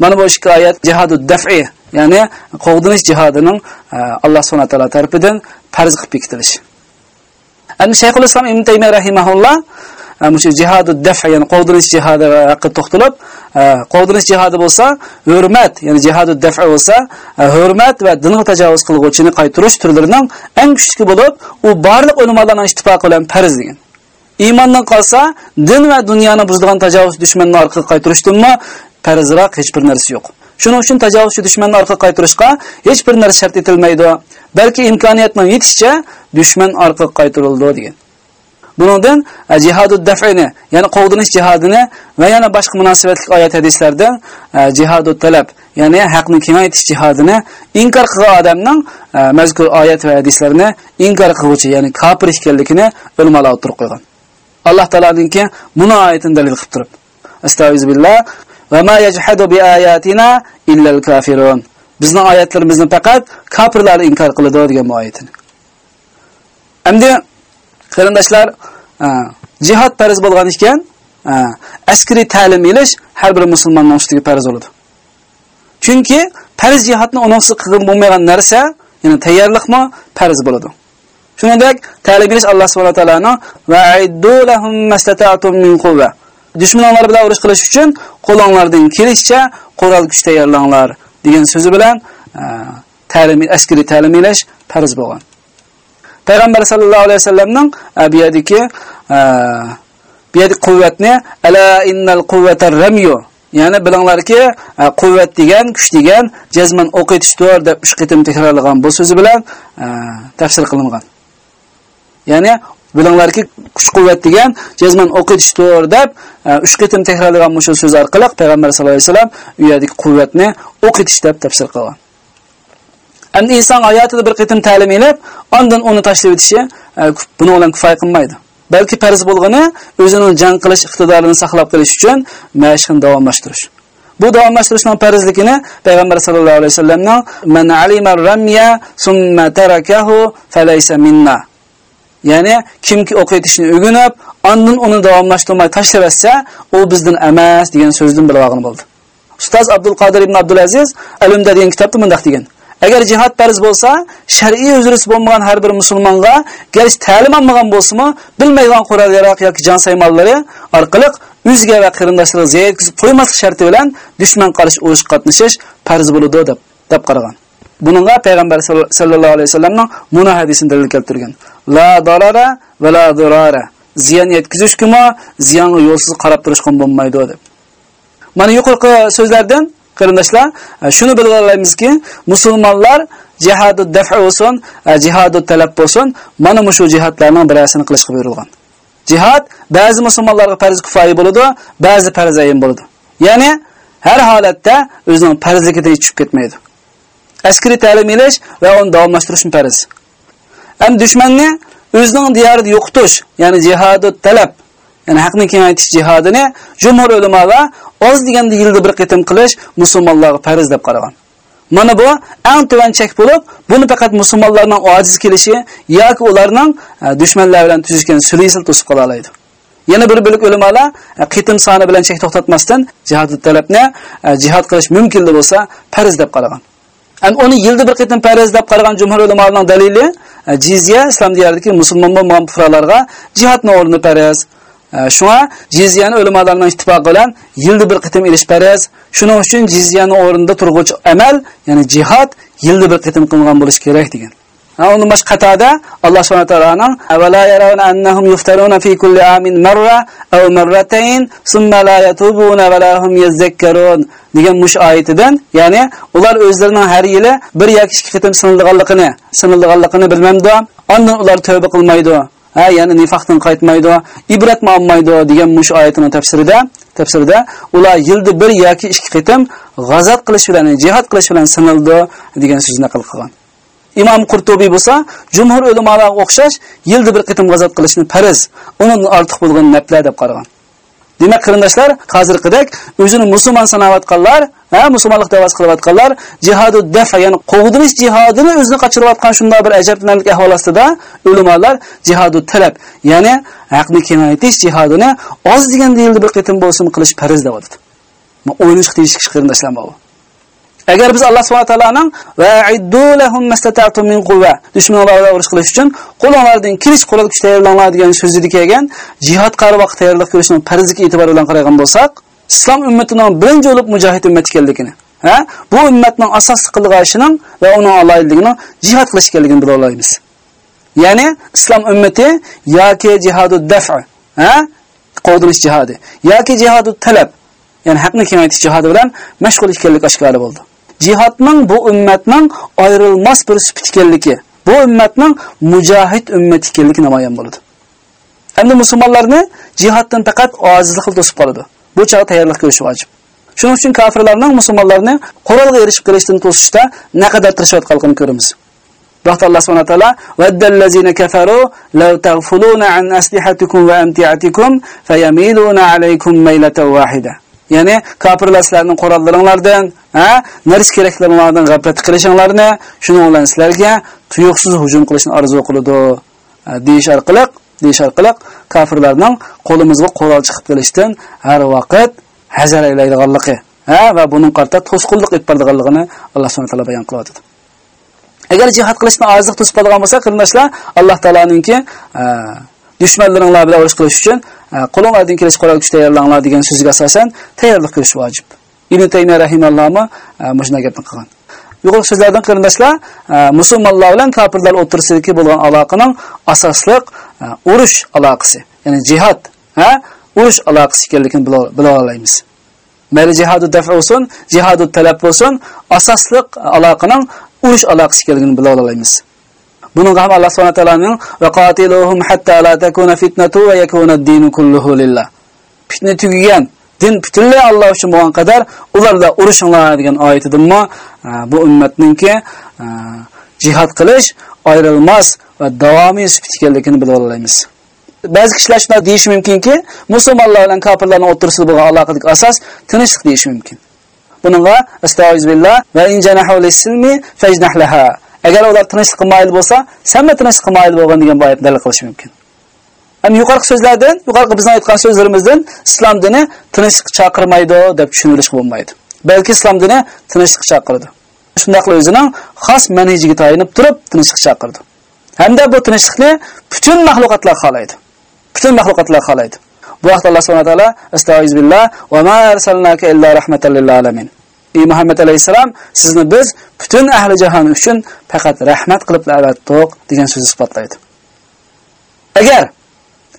Mana bu ikki oyat jihadud daf'i, ya'ni qo'g'dinish jihadining e, Alloh subhanahu taolo tarafidan farz qilib bekitilishi. Endi Shayxul Islom Ibn Taymiyya rahimahulloh mushu jihadu daf' ya'ni qovdirish jihadi haqida to'xtalib, qovdirish jihadi bo'lsa, hurmat, ya'ni jihadu daf' bo'lsa, hurmat va dinga tajovuz qilguvchini qaytirish turlarining eng kuchli bo'lib, u barliq ulamolarning ittifoqi bilan farz degan. Iymondan qolsa, din va dunyoni buzdigan tajovuz dushmanni orqaga qaytarishdanmi farzroq hech bir narsa yo'q. Shuning uchun tajovuzchi dushmanni orqaga qaytirishga hech bir narsa shart etilmaydi. Balki imkoniyatning yetishicha dushman orqaga qaytirildi degan. Buningdan e, jihadud daf'ini, ya'ni qovdinish jihadini va yana boshqa munosabatli oyat hadislardan e, jihadu talab, ya'ni haqni kengaytirish jihadini inkor qilgan odamning e, mazkur oyat va hadislarni inkor qiluvchi, ya'ni kofir ekanligini ulamolar o'tirib qo'ygan. Alloh taolaninki buni oyatdan dalil qilib turib. Astagfirullah va ma yajhadu bi ayatina illa al-kafirun. Bizning oyatlarimizni faqat kofirlar inkor qiladi degan bu oyatini. Endi qarindoshlar, e, jihad farz bo'lgan ekan, e, askariy ta'lim olish har bir musulmonning ustiga farz bo'ladi. Chunki farz jihadni uningsiz qilgan bo'lmagan narsa, ya'ni tayyorlikmi farz bo'ladi. Shuningdek, ta'lim olish Alloh subhanahu taoloni va aiddu lahum mastata'tum min quvva Dushmanlar bilan urush qilish uchun qo'linglardan kelishicha qurol kuch tayyorlanglar degan so'zi bilan e, ta'lim askariy ta'lim olish farz bo'lgan. Payg'ambar sallallohu alayhi vasallamning e, bu yerdagi e, bu yerda quvvatni ala innal quvvatar ramyu ya'ni bilinglarki e, quvvat degan kuch degan jazman o'q etishdir deb 3 qitim takrorlagan bu so'zi bilan tafsir qilingan. Ya'ni bilinglarki kuch quvvat degan jazman o'q etishdir deb 3 qitim takrorlagan bu so'z orqali payg'ambar sallallohu alayhi vasallam u yerdagi quvvatni o'qitish deb tafsir qilgan. Endi inson hayotida bir qitim ta'lim olib, ondan uni tashlab o'tishi e, buni bilan kifoya qilmaydi. Balki farz bo'lgani o'zining jang qilish iqtidorini saqlab qolish uchun mashqni davomlashtirish. Bu davomlashtirishning farzligini payg'ambar sallallohu alayhi vasallamning man alima ramya summa tarakahu falaysa minna. Ya'ni kimki o'qitishni o'g'inib, o'rganib, ondan uni davomlashtirmay tashlab u bizdan emas degan so'zdan bir olgan bo'ldi. Ustoz Abdul Qodir ibn Abdulaziz Alimda degan kitobda bunday degan. Agar jihad farz bo'lsa, shar'iy o'zrisi bo'lmagan har bir musulmonga garchi ta'lim olmagan bo'lsa-mu, bilmaydigan qurol-yarog' yoki jon saymonlari orqali o'ziga va qarindoshlariga ziyon yetkazib qo'ymaslik sharti bilan dushman qarish urush qatnashish farz bo'ladi deb deb qaragan. Buningga payg'ambar sallallohu alayhi vasallamning muna hadisini delil keltirgan. La darara va la durara. Ziyan yetkazish kuma ziyonga yo'lsiz qarab turishga bo'lmaydi deb. Mana yukurki so'zlardan qarindoshlar e, shuni bilib olamizki musulmonlar jihadu dafa bo'lsin e, jihadu talab bo'lsin mana shu jihatlarning birasini qilishga buyurilgan jihad ba'zi musulmonlarga farz kifoya bo'ladi ba'zi farz ayin bo'ladi. Ya'ni har holatda o'zining farzligidan tushib ketmaydi. Askariy ta'lim olish va uni davomlashtirish farz ham dushmanni o'zining diyorida yo'qotish ya'ni jihadu talab ya'ni haqni kengaytish jihadini jumhur ulamolar oz deganda yilda bir qitim qilish musulmonlarga farz deb qaragan. Mana bu eng tuvan chek bo'lib, buni faqat musulmonlarning ojiz kelishi yoki ularning e, dushmanlar bilan tuzishgan sulhisil to'sib qola oladi. Yana bir bilik ulamolar e, qitim soni bilan chek to'xtatmasdan jihad talabni e, jihad qilish mumkin bo'lsa farz deb qaragan. Ani uni yilda bir qitim farz deb qaragan jumhur ulamolarining dalili jizya islom diyoridagi musulmon bo'lmagan fuqarolarga jihodni o'rni farz. E, Shunga jizyani ulamolarning ittifoqi bilan yilda bir qitim elish farz. Shuning uchun jizyani o'rnida turg'uvchi amal, ya'ni jihad yilda bir qitim qilgan bo'lish kerak degan. Onun baş qatada Alloh Subhanahu taolaning "Avala yarawna annahum yuftaruna fi kulli amin marra aw marratayn thumma la yatubuna va hum yazakkarun" degan mush oyatidan, ya'ni ular o'zlarining har yili bir yoki ikki qitim sinilganligini, sinilganligini bilmamdi. Ondan ular tavba qilmaydi. Ha, ya'ni nifoqdan qaytmaydi, ibrat olmaydi degan mush oyatining tafsirida, tafsirida ular yilda bir yoki ikki qitim g'azat qilish bilan, jihad qilish bilan sinildi degan so'zni naql qilgan. imom qurtubiy bo'lsa jumhur ulamolarga o'xshash yilda bir qitim g'azat qilishni farz undan ortiq bo'lgan naflar deb qaragan demak qarindoshlar hozirgidek o'zini musulmon sanayotganlar ha musulmonlik da'vat qilayotganlar jihadu dafa ya'ni qovdirish jihadini o'zini qochirayotgan shunday bir ajablanarli ahvol ostida ulamolar jihadu talab ya'ni haqni kinoyatish jihadini oz deganda yilda bir qitim bo'lsin qilish farz deyapti o'yinish deyish qarindoshlar bu agar biz alloh subhanahu taoloning va'iddu lahum mastata'tum min quwwa dushmanlarga urush qilish uchun qo'linglardan kelish qurol kuch tayyorlanglar degan so'zni kelgan jihad qari vaqt tayyorlik ko'rishning farziga e'tibor bilan qaragan bo'lsak islom ummatining birinchi bo'lib mujohid ummat ekanligini ha bu ummatning asosli qilg'ishining va uning aloyidligining jihod qilish ekanligini bila olamiz ya'ni islom ummati yoki jihodu daf'i ha qovdirish jihodi yoki jihodu talab ya'ni haqni kengaytirish jihodi bilan mashg'ul ekanligi oshkora bo'ldi jihodning bu ummatning ayrilmas bir sifat ekanligi bu ummatning mujohid ummat ekanligi namoyon bo'ladi endi musulmonlarni jihoddan faqat ojizlik qilib to'sib qoladi bu chog'da tayyorlik ko'rish vojib. Shuning uchun kofirlarning musulmonlarni qurolga erishib kelishdan to'sishda naqadar tirishayotganligini ko'ramiz. Vaqt Allah subhanahu wa ta'ala vaddallazina kafaru law taghfuluna an aslihatikum va amtiatikum fayamiluna alaykum maylatan wahida. Ya'ni kofirlar sizlarning qurollaringlardan ha narish keraklaringlardan g'aflat qilishinglarni shuning bilan sizlarga tuyuqsiz hujum qilishni orzu qiladi deyish orqali deyish orqali kofirlarning qo'limizga qo'ral chiqib kelishdan har vaqt hazar aylaydiganligi ha va buning qarta to'sqinlik qilib bordiganligini alloh subhanahu taolo bayon qilyapti agar jihad qilishni oziq to'sib qolgan bo'lsa qarindoshlar alloh taoloninki e, dushmanlaringlar bilan urush qilish uchun e, qo'linglardan kelish qurol kuch tayyorlanglar degan so'ziga asosan tayyorlik ko'rish vojib. Ibn taymiya rahimallohmi e, mana gapni qilgan. Yuqori so'zlardan qarindoshlar musulmonlar bilan kofirlar o'rtasidagi bo'lgan aloqaning asosliq urush aloqasi ya'ni jihad ha urush aloqasi ekanligini bila olamiz mayli jihodu daf bo'lsin jihodu talab bo'lsin asosliq aloqaning urush aloqasi ekanligini bila olamiz Bunun ham Alloh subhanahu taolaning va qatiluhum hatta la takuna fitnatu va yakuna ad-dinu kulluhu lillah. Fitna tugagan, din butunlay Alloh uchun bo'lgan qadar ularda urushinglar degan oyatidimmo bu ummatningki jihad qilish ayrilmas va davomiy sifat ekanligini bilib olamiz. Ba'zi kishilar shunday deyish mumkinki, musulmonlar bilan kofirlarning o'rtasida bo'lgan aloqadagi asos tinchlik deyish mumkin. Buningga astag'firullah va in janahu lis-silmi fajnah laha. agar ular tinchlikqa moyil bo'lsa sanma tinchlikqa moyil bo'lgan degan boyat dalil qilish mumkin ham yuqorqi so'zlardan yuqorqi bizning aytgan so'zlarimizdan islom dini tinchlik chaqirmaydi deb tushunilish bo'lmaydi balki islom dini tinchlik chaqirdi Shundaqla o'zining xos manhijiga tayinib turib tinchlik chaqirdi hamda bu tinchlikni butun mahluqatlar xohlaydi. Butun mahluqatlar xohlaydi. Bu vaqt alloh subhanahu taolo astag'izbillah va ma arsalnaka illa rahmatan lil alamin. Ey muhammad alayhissalom sizni biz butun ahli jahon uchun faqat rahmat qilib yaratdik degan so'zni isbotlaydi. Agar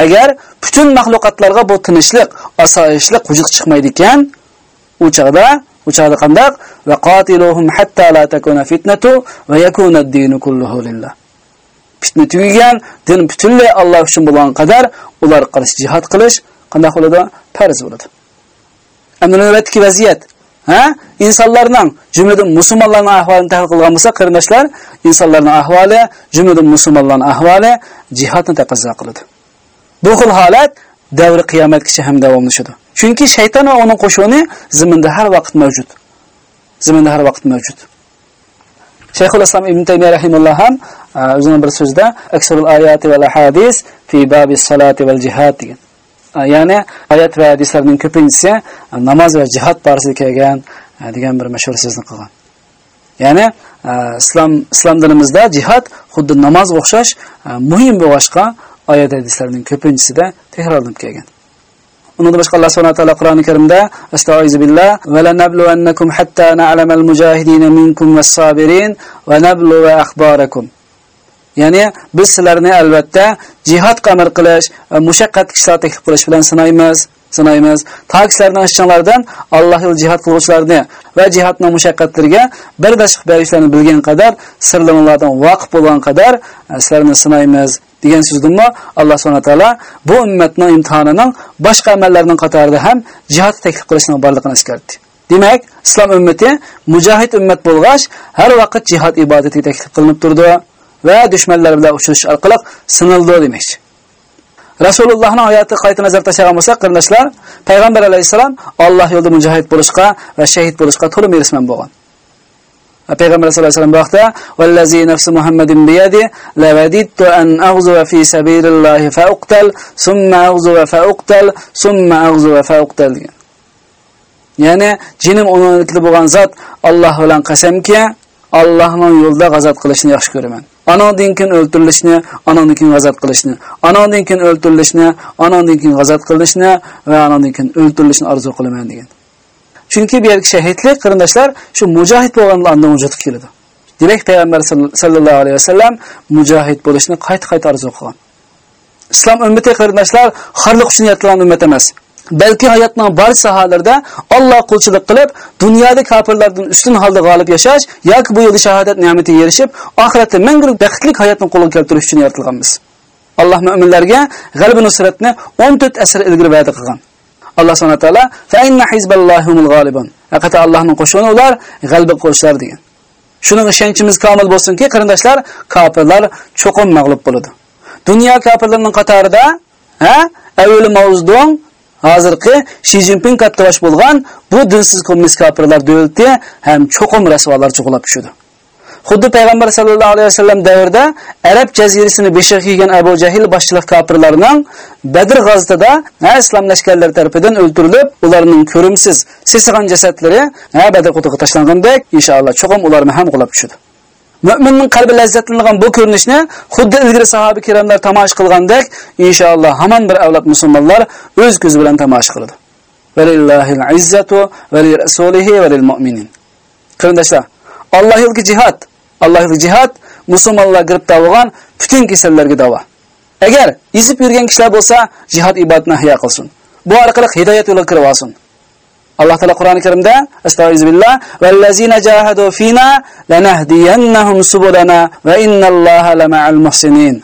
agar butun mahluqatlarga bu tinchlik osoyishlik hujud chiqmaydi ekan u chog'da u qandaq va qatiluhum hatta la takuna fitnatu va yakuna ad-din kulluhu lillah. Fitna tugagan din butunlay Alloh uchun bo'lgan qadar ular qilish jihad qilish qanday bo'ladi farz bo'ladi. Endi navbatdagi vaziyat? Ha? Insonlarning jumladan musulmonlarning ahvolini tahlil qilgan bo'lsa qarindoshlar insonlarning ahvoli jumladan musulmonlarning ahvoli jihadni taqozo qiladi. Bu xil holat davri qiyomatgacha ham davomlashadi. Chunki shayton va uning qo'shoni ziminda har vaqt mavjud. Ziminda har vaqt mavjud. Shayxul islom ibn taymiya rahimulloh ham e, o'zining bir so'zida aksarul ayati val hadis fi babi salati val jihad degan. E, ya'ni oyat va hadislarning ko'pinchisi e, namoz va jihad borasida kelgan degan bir mashhur so'zni qilgan. Ya'ni islom islom dinimizda jihad xuddi namozga o'xshash muhim bo'lg'achqa oyat hadislarning ko'pinchisida takrorlanib kelgan. Undan boshqa alloh subhanahu taolo qur'oni karimda astaizu billah va lanabluwannakum hatta na'lamal mujahidina minkum was-sabirin va nabluwa akhbarakum. Ya'ni biz sizlarni albatta jihad qamir qilish va mushaqqat ishlar qilish bilan sinaymiz sinaymiz toki sizlarning ishchilaridan alloh yo'l jihad qiluvchilarni va jihadning mushaqqatlariga bir dashiq berishlarni bilgan qadar sirlardan vaqf bo'lgan qadar e, sizlarni sinaymiz degan so'zdimmi alloh subhanahu taolo bu ummatning imtihonining boshqa amallarning qatorida ham jihod taklif qilishning borligini eskartdi demak islom ummati mujohid ummat bo'lg'ach har vaqt jihad ibodati taklif qilinib turdi va dushmanlar bilan uchrashish orqali sinildi demish. Rasulullohning hayoti qayta nazar tashlagan bo'lsak qarindoshlar payg'ambar alayhisalom alloh yo'lida mujohid bo'lishga va shahid bo'lishga to'liq merisman bo'lgan. Payg'ambar sallallohu alayhi vasallam bu vaqtda vallazi nafsi muhammadin biyadi la vadidtu an aghzuwa fi sabilillahi fa uqtal summa aghzuwa fa uqtal summa aghzuwa fa uqtal. Degan ya'ni jinim unutli bo'lgan zot Alloh bilan qasamki Allohning yo'lida g'azat qilishni yaxshi ko'raman. Anandan keyin o'ltirilishni anandan keyin g'azat qilishni. Anandan keyin o'ltirilishni anandan keyin g'azat qilishni va anandan keyin o'ltirilishni orzu qilaman degan. Chunki bu yergi shahidlik qarindoshlar shu mujohid bo'lganlarning vujudga keladi demak payg'ambar sallallohu alayhi vasallam mujohid bo'lishni qayta qayta orzu qilgan islom ummati qarindoshlar xorliq uchun yaratilgan ummat emas balki hayotning barcha sohalarida Alloh qulchilik qilib, dunyoda kofirlardan ustun holda g'olib yashash yoki bu yo'lda shahodat ne'matiga erishib, oxiratda mangulik baxtli hayotni qo'lga keltirish uchun yaratilganmiz. Alloh mu'minlarga g'alaba nusratni 14 asr ilgari va'da qilgan. Alloh subhanahu taolo fa inna hizballohi humul g'olibun. Haqiqatan Allohning qo'shini ular g'alaba qo'shlar degan. Shuning ishonchimiz komil bo'lsinki, qarindoshlar, kofirlar cho'qim mag'lub bo'ladi. Dunyo kofirlarining qatorida, ha, avvali Mavzdon hozirgi Xi Jinping kattabosh bo'lgan bu dinsiz kommunist kofirlar davlati ham cho'qim rasvolar cho'qlab tushdi. Xuddi payg'ambar sallallohu alayhi vasallam davrida Arab jazirasini beshiq kiygan Abu Jahil boshchilik kofirlarning Badr g'azotida islom lashkarlari tomonidan o'ldirilib, ularning ko'rimsiz, sesigan jasadlari Badr qutig'iga tashlangandek, inshaalloh cho'qim ularni ham qulab tushdi. Müminning qalbi lazzatlangan bu ko'rinishni xuddi ilgari sahoba kiramlar tomosha qilgandek, inshaalloh hamon bir avlod musulmonlar o'z ko'zi bilan tomosha qiladi. Valillahil izzatu va li rasulihi va lil mu'minin. Qarindoshlar, Alloh yo'lida jihad, Alloh jihad musulmonlar giribdor bo'lgan butun kasallarga davo. Agar izib yurgan kishilar bo'lsa, jihad ibodatni hiya qilsin. Bu orqali hidoyat yo'liga kirib olsin. alloh taolo qur'oni karimda astag'izbillah vallazina jahadu fina lanahdiyannahum subulana va innalloha lama'al muhsinin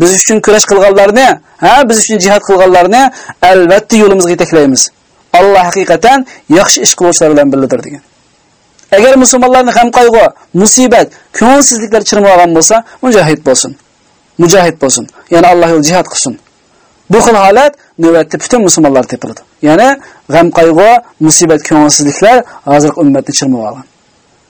biz uchun kurash qilganlarni ha biz uchun jihad qilganlarni albatta yo'limizga yetaklaymiz alloh haqiqatan yaxshi ish qiluvchilar bilan birlidir degan agar musulmonlarni g'am qayg'u musibat ko'ngilsizliklar chirmag'an bo'lsa mujohid bo'lsin mujohid bo'lsin ya'ni alloh yo'l jihad qilsin bu xil holat navbatda butun musulmonlar tepiladi ya'ni g'am qayg'u musibat ko'ngilsizliklar hozirgi ummatni chirmab olgan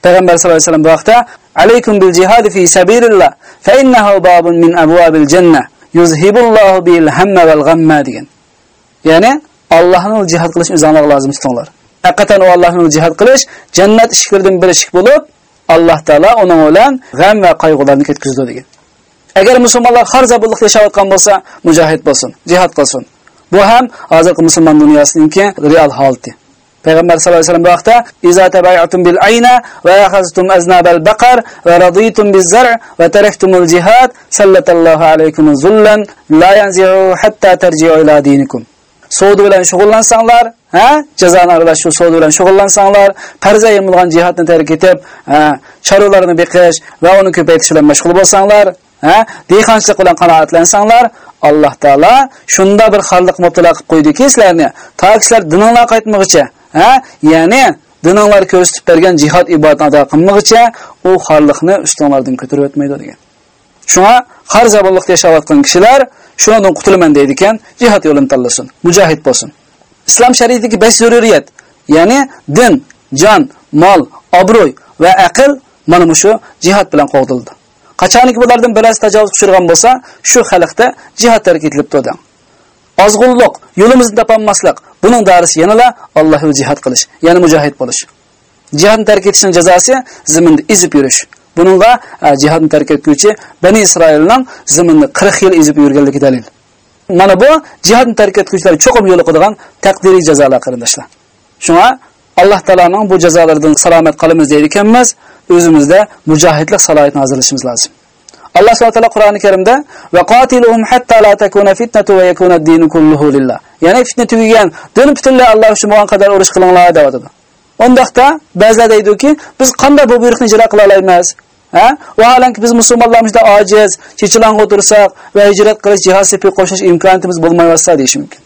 payg'ambar sallallohu alayhi vasallam bu vaqtda alaykum bil jihad fi sabilillah fa innahu babun min abwabil janna yuzhibullohu bil hamma val ghamma degan ya'ni Allohning jihad qilish o'zingizga lozim tutinglar haqiqatan u Allohning jihad qilish jannat ishkirdan bir eshik bo'lib alloh taolo uning bilan g'am va qayg'ularni ketkazadi degan. Agar musulmonlar har zabulliq yashayotgan bo'lsa mujohid bo'lsin jihad qilsin. Bu ham hozirgi musulmon dunyosiningki real holati payg'ambar sollallohu alayhi vasallam bu vaqtda iza tabay'atum bil ayna va akhaztum aznabal baqar va raditum biz zar' va taraktumul jihad sallallohu alaykum zullan la yanzihu hatta tarji'u ila dinikum. Savdo bilan shug'ullansanglar ha? Jazoni aralashuv shu savdo bilan shug'ullansanglar farzay yemilgan jihatni tark etib chorvalarni beqish va uni ko'paytirish bilan mashg'ul bo'lsanglar ha dehqonchilik bilan qanoatlansanglar alloh taolo shunda bir xalliq mubtalo qilib qo'ydiki sizlarni toki sizlar dininglar qaytmag'icha ha ya'ni dininglar ko'rsatib bergan jihod ibodatni ado qilmag'icha u xorliqni ustinglardan ko'tarib o'tmaydi degan. Shunga har zabonliqda yashayotgan kishilar shundan qutulaman deydi ekan jihod yo'lini tanlasin mujohid bo'lsin. Islom shariatidagi besh zaruriyat ya'ni din jon mol obro'y va aql mana shu jihad bilan qo'g'dildi Qachonki bulardan birasi tajovuz uchirgan bo'lsa shu xalqda jihad tark etilibdi odam Ozg'unlik, yo'limizni topolmaslik buning darisi yanala alloh yo'l qilish ya'ni mujohid bo'lish Cihatni tark etishning jazosi zaminda ezib yurish. Buningga e, jihadni tark etguvchi Bani Isroilning zaminni 40 yil ezib yurganligi dalil. Mana bu cihatni tark etguvchilar cho'qim yo'liqadigan taqdiriy jazolar qarindoshlar. Shunga Alloh taolaning bu jazolardan salomat qolamiz deydi ekanmiz, o'zimizda mujohidlik salohiyatini hozirlashimiz lozim. alloh subhanahu taolo qur'oni karimda va qatiluhum hatta la takuna fitnatu va yakuna ad-dinu kulluhu lillah ya'ni fitna tugagan din butunlay alloh uchun bo'lgan qadar urush qilinglar deyotdi undaqda ba'zilar deydiki biz qanday bu buyruqni ijro qila ha? Vaholanki biz musulmonlarmizda ojiz chechilan o'tirsak va hijrat qilish jihod sepi qo'shish imkoniyatimiz bo'lmayotsa deyish mumkin.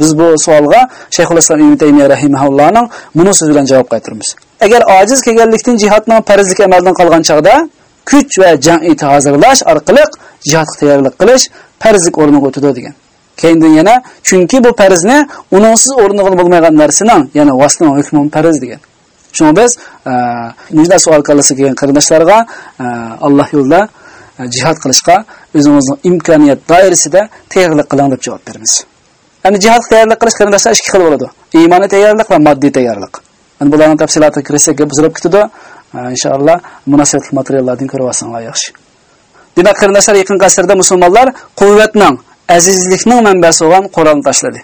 Biz bu savolga shayxul islom ibn taymiya rahimahullohning buni so'zi bilan javob qaytaramiz agar ojiz kelganlikdan jihatning farzlik amaldan qolgan chaqda kuch va jamiyat hozirlash orqali jihat tayyorlik qilish farzlik o'rniga o'tadi degan. Keyindan yana chunki bu farzni uningsiz o'rniga bo'lmagan narsaning ya'ni vasning hukmi farz degan. Shuni biz mujda savol qilsa kelgan qarindoshlarga e, alloh yo'lida e, jihod qilishga o'zimizning imkoniyat doirasida tayyorlik qiling deb javob beramiz. Endi jihad tayyorlik qilish qarindoshlar ikki xil bo'ladi. Iymoniy tayyorlik va moddiy tayyorlik. Bularning tafsilotiga kirsak gap uzilib ketadi e, inshaalloh munosabatli materiallardan ko'rib olsanglar yaxshi. Demak qarindoshlar yaqin qasrda musulmonlar quvvatning azizlikning manbasi bo'lgan qur'onni tashladi.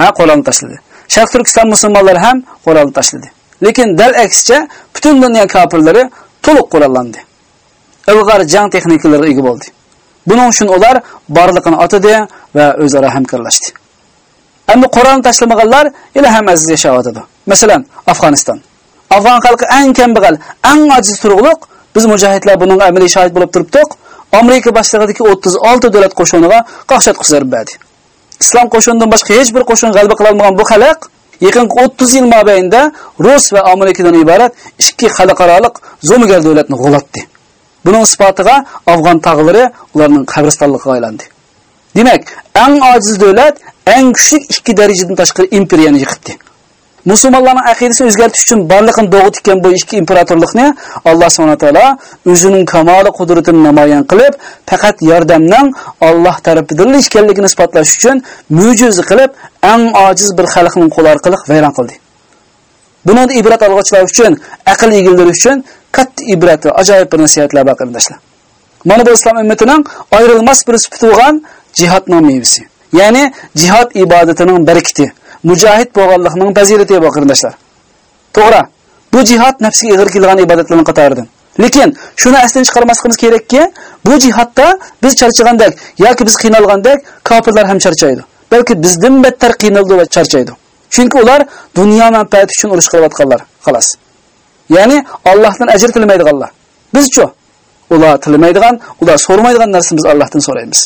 Ha qur'onni tashladi. Sharq turkiston musulmonlari ham qur'onni tashladi. Lekin dal aksicha butun dunyo kofirlari to'liq qur'onlandi Ilg'ar jang texnikalariga ega bo'ldi. Buning uchun ular borliqini otadi va o'zaro hamkorlashdi. Endi qur'onni tashlamaganlar yana ham aziz yashayotdi. masalan afg'oniston. Afg'on xalqi eng kambag'al eng ojiz turug'liq. Biz mujohidlar buning amaliy shohid bo'lib turibdik amerika boshlig'idagi 36 davlat qo'shiniga qaqshat qizarib berdi. Islom qo'shinidan boshqa hech bir qo'shin g'alaba qila olmagan bu xalq yaqinqi 30 yil mobaynida rus va amerikadan iborat ikki xalqaroliq zomigal davlatni g'olatdi. Buning sifotiga afg'on tog'lari ularning qabristonligiga aylandi. Demak eng ojiz davlat eng kuchli ikki darajadan tashqari imperiyani yiqitdi musulmonlarning aqidasini o'zgartirish uchun barliqini dog'i tikkan bu ikki imperatorlikni alloh subhanahu taolo o'zining kamoli qudratini namoyon qilib faqat yordamning olloh tarafidan ekanligini isbotlash uchun mo'jiza qilib eng ojiz bir xalqning qo'li orqali vayron qildi. Buni ibrat olg'uvchilar uchun aql egilari uchun katta ibrat va ajoyib bir nasihatlar bor qarindoshlar mana bu islom ummatining ayrilmas bir sifati bo'lgan jihad mevasi ya'ni jihod ibodatining barakati. Mujohid bo'lganlikning fazilati bu qarindoshlar to'g'ri. Bu jihad nafsiga ig'ir kelgan ibodatlarning qatoridan. Lekin shuni aslini chiqarmasligimiz kerakki bu jihadda biz charchagandek yoki biz qiynalgandek kofirlar ham charchaydi. Balki bizdan battar qiynaldi va charchaydi. Chunki ular dunyo manfaati uchun urush qilayotganlar. Xolos ya'ni allohdan ajr tilmaydiganlar. Bizchu ular tilmaydigan ular so'ramaydigan narsani biz allohdan so'raymiz.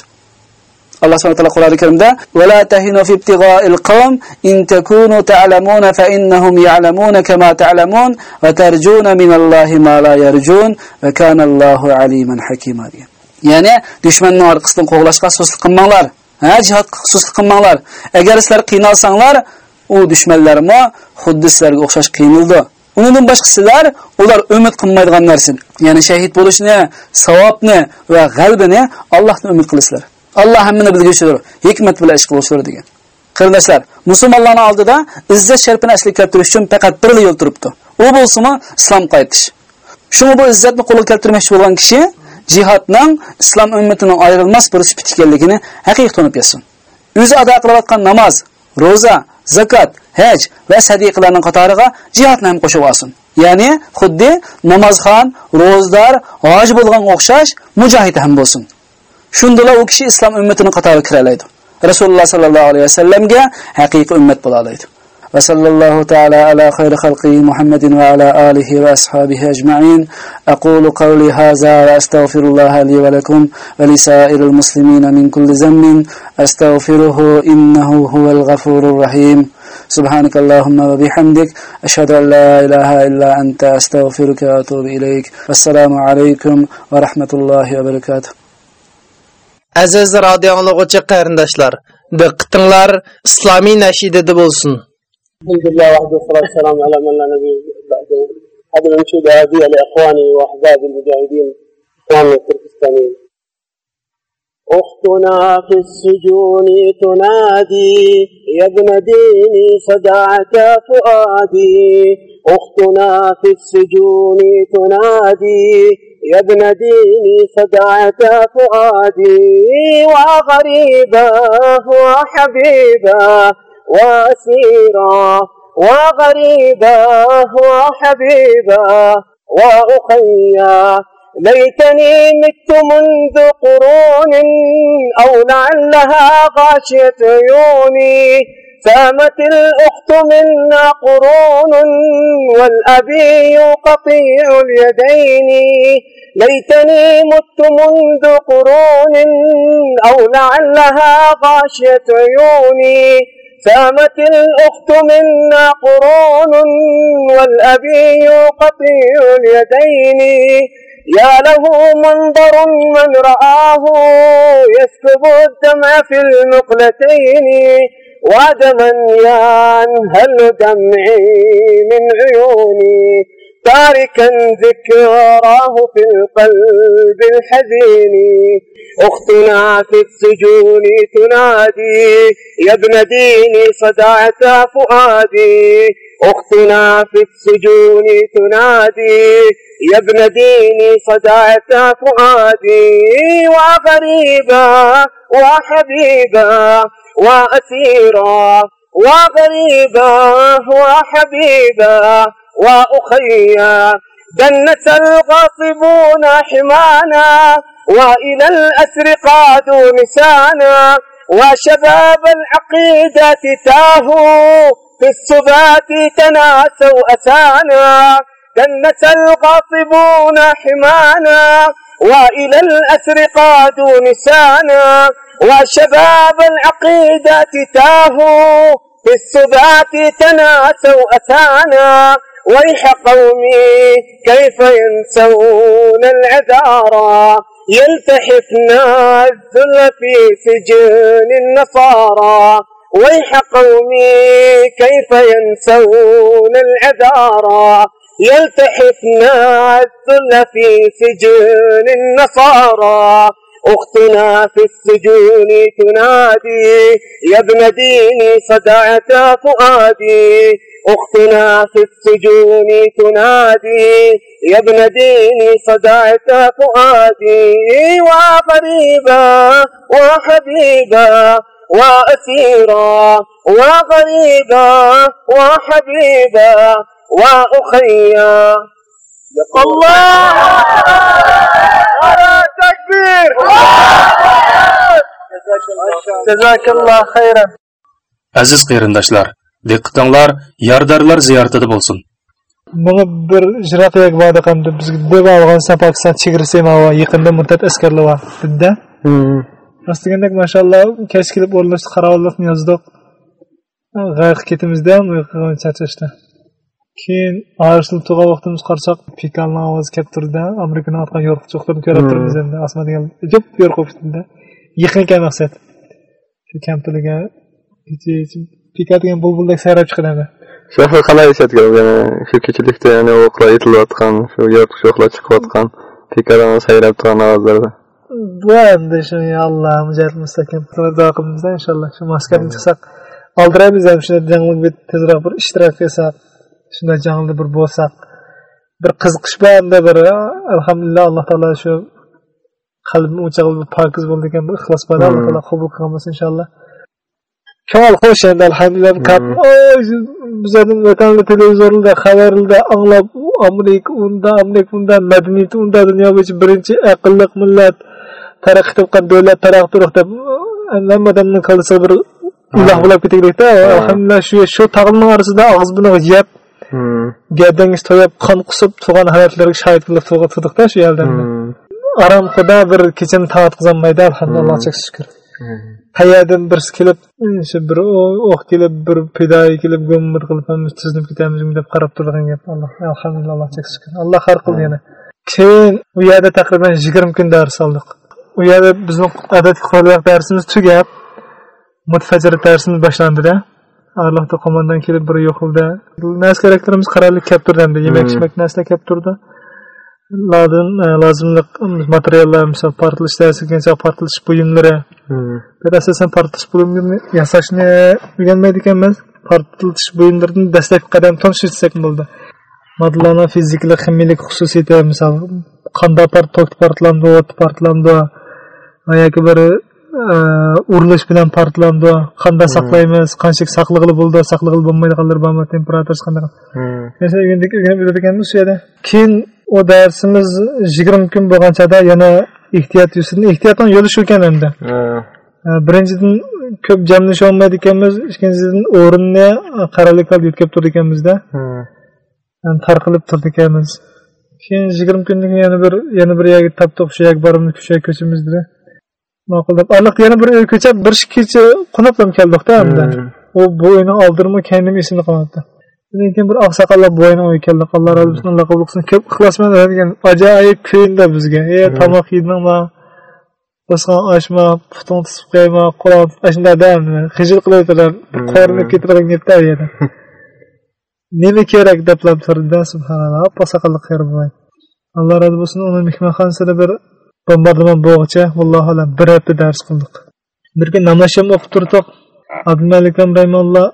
الله سبحانه وتعالى قرآن الكريم ده ولا تهنوا في ابتغاء القوم إن تكونوا تعلمون فإنهم يعلمون كما تعلمون وترجون من الله ما لا يرجون وكان الله عليما حكيما يعني دشمن نوار قصدن قوغلاشقا سوست قمانلار ها جهات سوست قمانلار اگر سلر قينالسانلار أو دشمنلار ما خد سلر قوخشاش قينالدو Onun başqasılar onlar ümid qılmaydığanlarsın. Yəni şəhid buluşunu, savabını və الله Allahdan ümid qılısılar. Allah hammani bilguvchidir, hikmat bilan ish qiluvchidir degan. Qarindoshlar, musulmonlarning oldida izzat sharafini asli keltirish uchun faqat bir yo'l turibdi. U bo'lsa-mu islom qaytish. Shuni bu izzatni qo'lga keltirmoqchi bo'lgan kishi jihodning islom ummatining ayrilmas bir sifat ekanligini haqiqiy tunib yetsin. O'zi ado qilayotgan namoz, roza, zakat, haj va sadiqlarning qatoriga jihodni ham qo'shib olsin. Ya'ni xuddi namozxon, ro'zdor, hoj bo'lgan o'xshash mujohid ham bo'lsin. Shundala u kishi islom ummatining qatoriga kira oladi rasululloh sollallohu alayhi vasallamga haqiqiy ummat bo'la oladi va sallallohu taala ala xayri xalqi muhammadin va ala alihi va ashabihi ajma'in aqulu qawli hadha va astaghfirullah li va lakum va li sa'iril muslimin min kulli zammin astaghfiruhu innahu huval ghafurur rahim سبحانك اللهم وبحمدك أشهد أن لا إله إلا أنت أستغفرك وأتوب إليك والسلام عليكم ورحمة الله وبركاته Aziz radio anglag'uvchi qarindoshlar, diqqatinglar islomiy nashidada bo'lsin. Alhamdulillah va sallallahu ala man la nabiy ba'da. هذا المنشود هذه لإخواني وأحبابي المجاهدين إخواننا التركستانيين أختنا في السجون تنادي يا ابن ديني صدعك فؤادي أختنا في السجون تنادي يا ابن ديني صدعك فؤادي وغريبة وحبيبة وأسيرة وغريبة وحبيبة وأخيا ليتني مت منذ قرون أو لعلها غاشية عيوني. سامت الأخت منا قرون والأبي قطيع اليدين. ليتني مت منذ قرون أو لعلها غاشية عيوني. سامت الأخت منا قرون والأبي قطيع اليدين. يا له منظر من رآه يسكب الدمع في المقلتين. ودما ينهل دمعي من عيوني. تاركا ذكراه في القلب الحزين. أختنا في السجون تنادي يا ابن ديني صدعت فؤادي. أختنا في السجون تنادي يا ابن ديني صدعت فؤادي. وغريبة وحبيبة وأسيرة وغريبة وحبيبة وأخيا دنس الغاصبون حمانا وإلى الأسر قادوا نسانا وشباب العقيدة تاهوا في السبات تناسوا أسانا. دنس الغاصبون حمانا وإلى الأسر قادوا نسانا. وشباب العقيدة تاهوا في السبات تناسوا أثانا ويح قومي كيف ينسون العذارى يلتحفنا الذل في سجن النصارى ويح قومي كيف ينسون العذارى يلتحفنا الذل في سجن النصارى أختنا في السجون تنادي يا ابن ديني صدعت فؤادي. أختنا في السجون تنادي يا ابن ديني صدعت فؤادي. وغريبة وحبيبة وأسيرة وغريبة وحبيبة وأخيا. الله! تكبير جزاك الله خيرا Aziz qarindoshlar, diqqatinglar yardarlar ziyoratida bo'lsin. Buni bir ijroqiyaga bordi qamdi bizga deb Afg'oniston Pokiston chegarasi mana yaqinda murtad askarlar bor dedda. Rostagandek mashallah kech kelib o'rlashdi qarovullikni yozdik. G'ayq ketimizda charchashdi. Keyin arishni tug'an vaqtimiz qarasak pikalni ovozi kelib turdi amerikani otgan yo'rqichoqlarni ko'rib turibmiz endi. Asma degan jop yo'rq bo'lib ketdida yaqin ekan maqsad. Shu kampiriga pika degan bulbuldek sayrab chiqadi shu qalay eslatgan shu kechilikda yana o'qlar aytilayotgan shu yo'rqichoqlar chiqayotgan pikadan sayrab turgan ovozlarda bu endi shu alloh mujohid mustahkam duo qilamiz inshaalloh. Shu moskvadan chiqsak oldiramiz ham shuni jangni tezroq bir ishtirok qilsak shunday jangda bir bo'lsak bir qiziqish borda bir alhamdulillah alloh taolo shu qalbim bir pokiz bo'ldi ekan bir ixlos bor alloh taolo qabul qilgan bo'lsin inshaalloh. Kamol xo'sh endi alhamdulillah bizlarning vatanli televizorlarda xabarlarda anglab amerika unda amerika unda madaniyat unda dunyo bo'yicha birinchi aqlli millat taraqqiy topgan davlat taraqqiy deb hammadan qolsa bir iloh bo'lib ketaylikda. Alhamdulillah shu shu tog'ning orasida og'iz bilan yeb gavdangiz to'yib qon qusib tug'an hayotlarga shohid bo'lib turdiqda shu yerda aram xudo bir kechani tavat qilolmaydi alhamdulillah chak shukur qayerdan birisi kelib shu bir o'q kelib bir pidoyi kelib go'mmit qilib tizinib ketamiz deb qarab turgan gap alloh alhamdulillah chak shukur alloh xayr qildi yana keyin u yerda taqriban yigirma kun dars oldik u yerda bizni adad darsimiz tugab darsimiz boshlandida arlohda qo'mondan kelib biri yo'qilda nas karakterimiz qaralik kapturda hamda yemak hmm. ichmak narsa kapturda. Lozim e, lozimliq um, materiallar misol portilish kelsa portilish buyumlari. Hmm. Bir asosan portilish buyumlarini yasashni o'rganmaydi ekanmiz. Portlitish buyumlarini dastlabki qadam tanishsak bo'ldi. Modlarni fiziklik ximiyalik xususiyati misol qanday part portlandi o't portlandi va yoki bir urilish bilan portlandi, qanday saqlaymiz, qanchalik saqlig'ili bo'ldi, saqlig'ili bo'lmaydiganlar bormi, temperaturasi o'rganib ekanmiz shu yerda. Keyin o darsimiz 20 kun bo'lgan chog'da yana ehtiyot yursin. Ehtiyotning yo'li shu ekan endi. Birinchidan ko'p jamlasha olmaydi ekanmiz, ikkinchidan o'rinni qaraliklar yetkazib turdi ekanmizda. Yani tarqalib turdi ekanmiz. Keyin 20 kundan keyin yana bir yana bir yerga tap to'qshayak borimiz kuchaya ko'chimiz dedi. Ma'qul deb. Aniq yana bir uy ko'chab bir kecha qunaqlam keldik-da endi. O bu uyni oldirma kendim esimda qoldi. lekin bir oqsoqollar bo'yni o'y keldi. Alloh razı olsun alloh qabul qilsin ko'p ixlosman degan ajoyib kuyinda bizga e tomoq yeydingmi boshqa oshma putung tisib qo'yma qurol shunday hijil qilayotganlar qo'rni ketirgan gapda yerda nima kerak? deblab turdi subhanalloh. Oqsoqollar xayr bo'lay. Alloh razı bo'lsin uni mehmonxonasida bir bombardimon bo'lg'icha vallohu alam bir hafta dars qildik. Bir kun namoz o'qib turdik. Abdumalik rahimulloh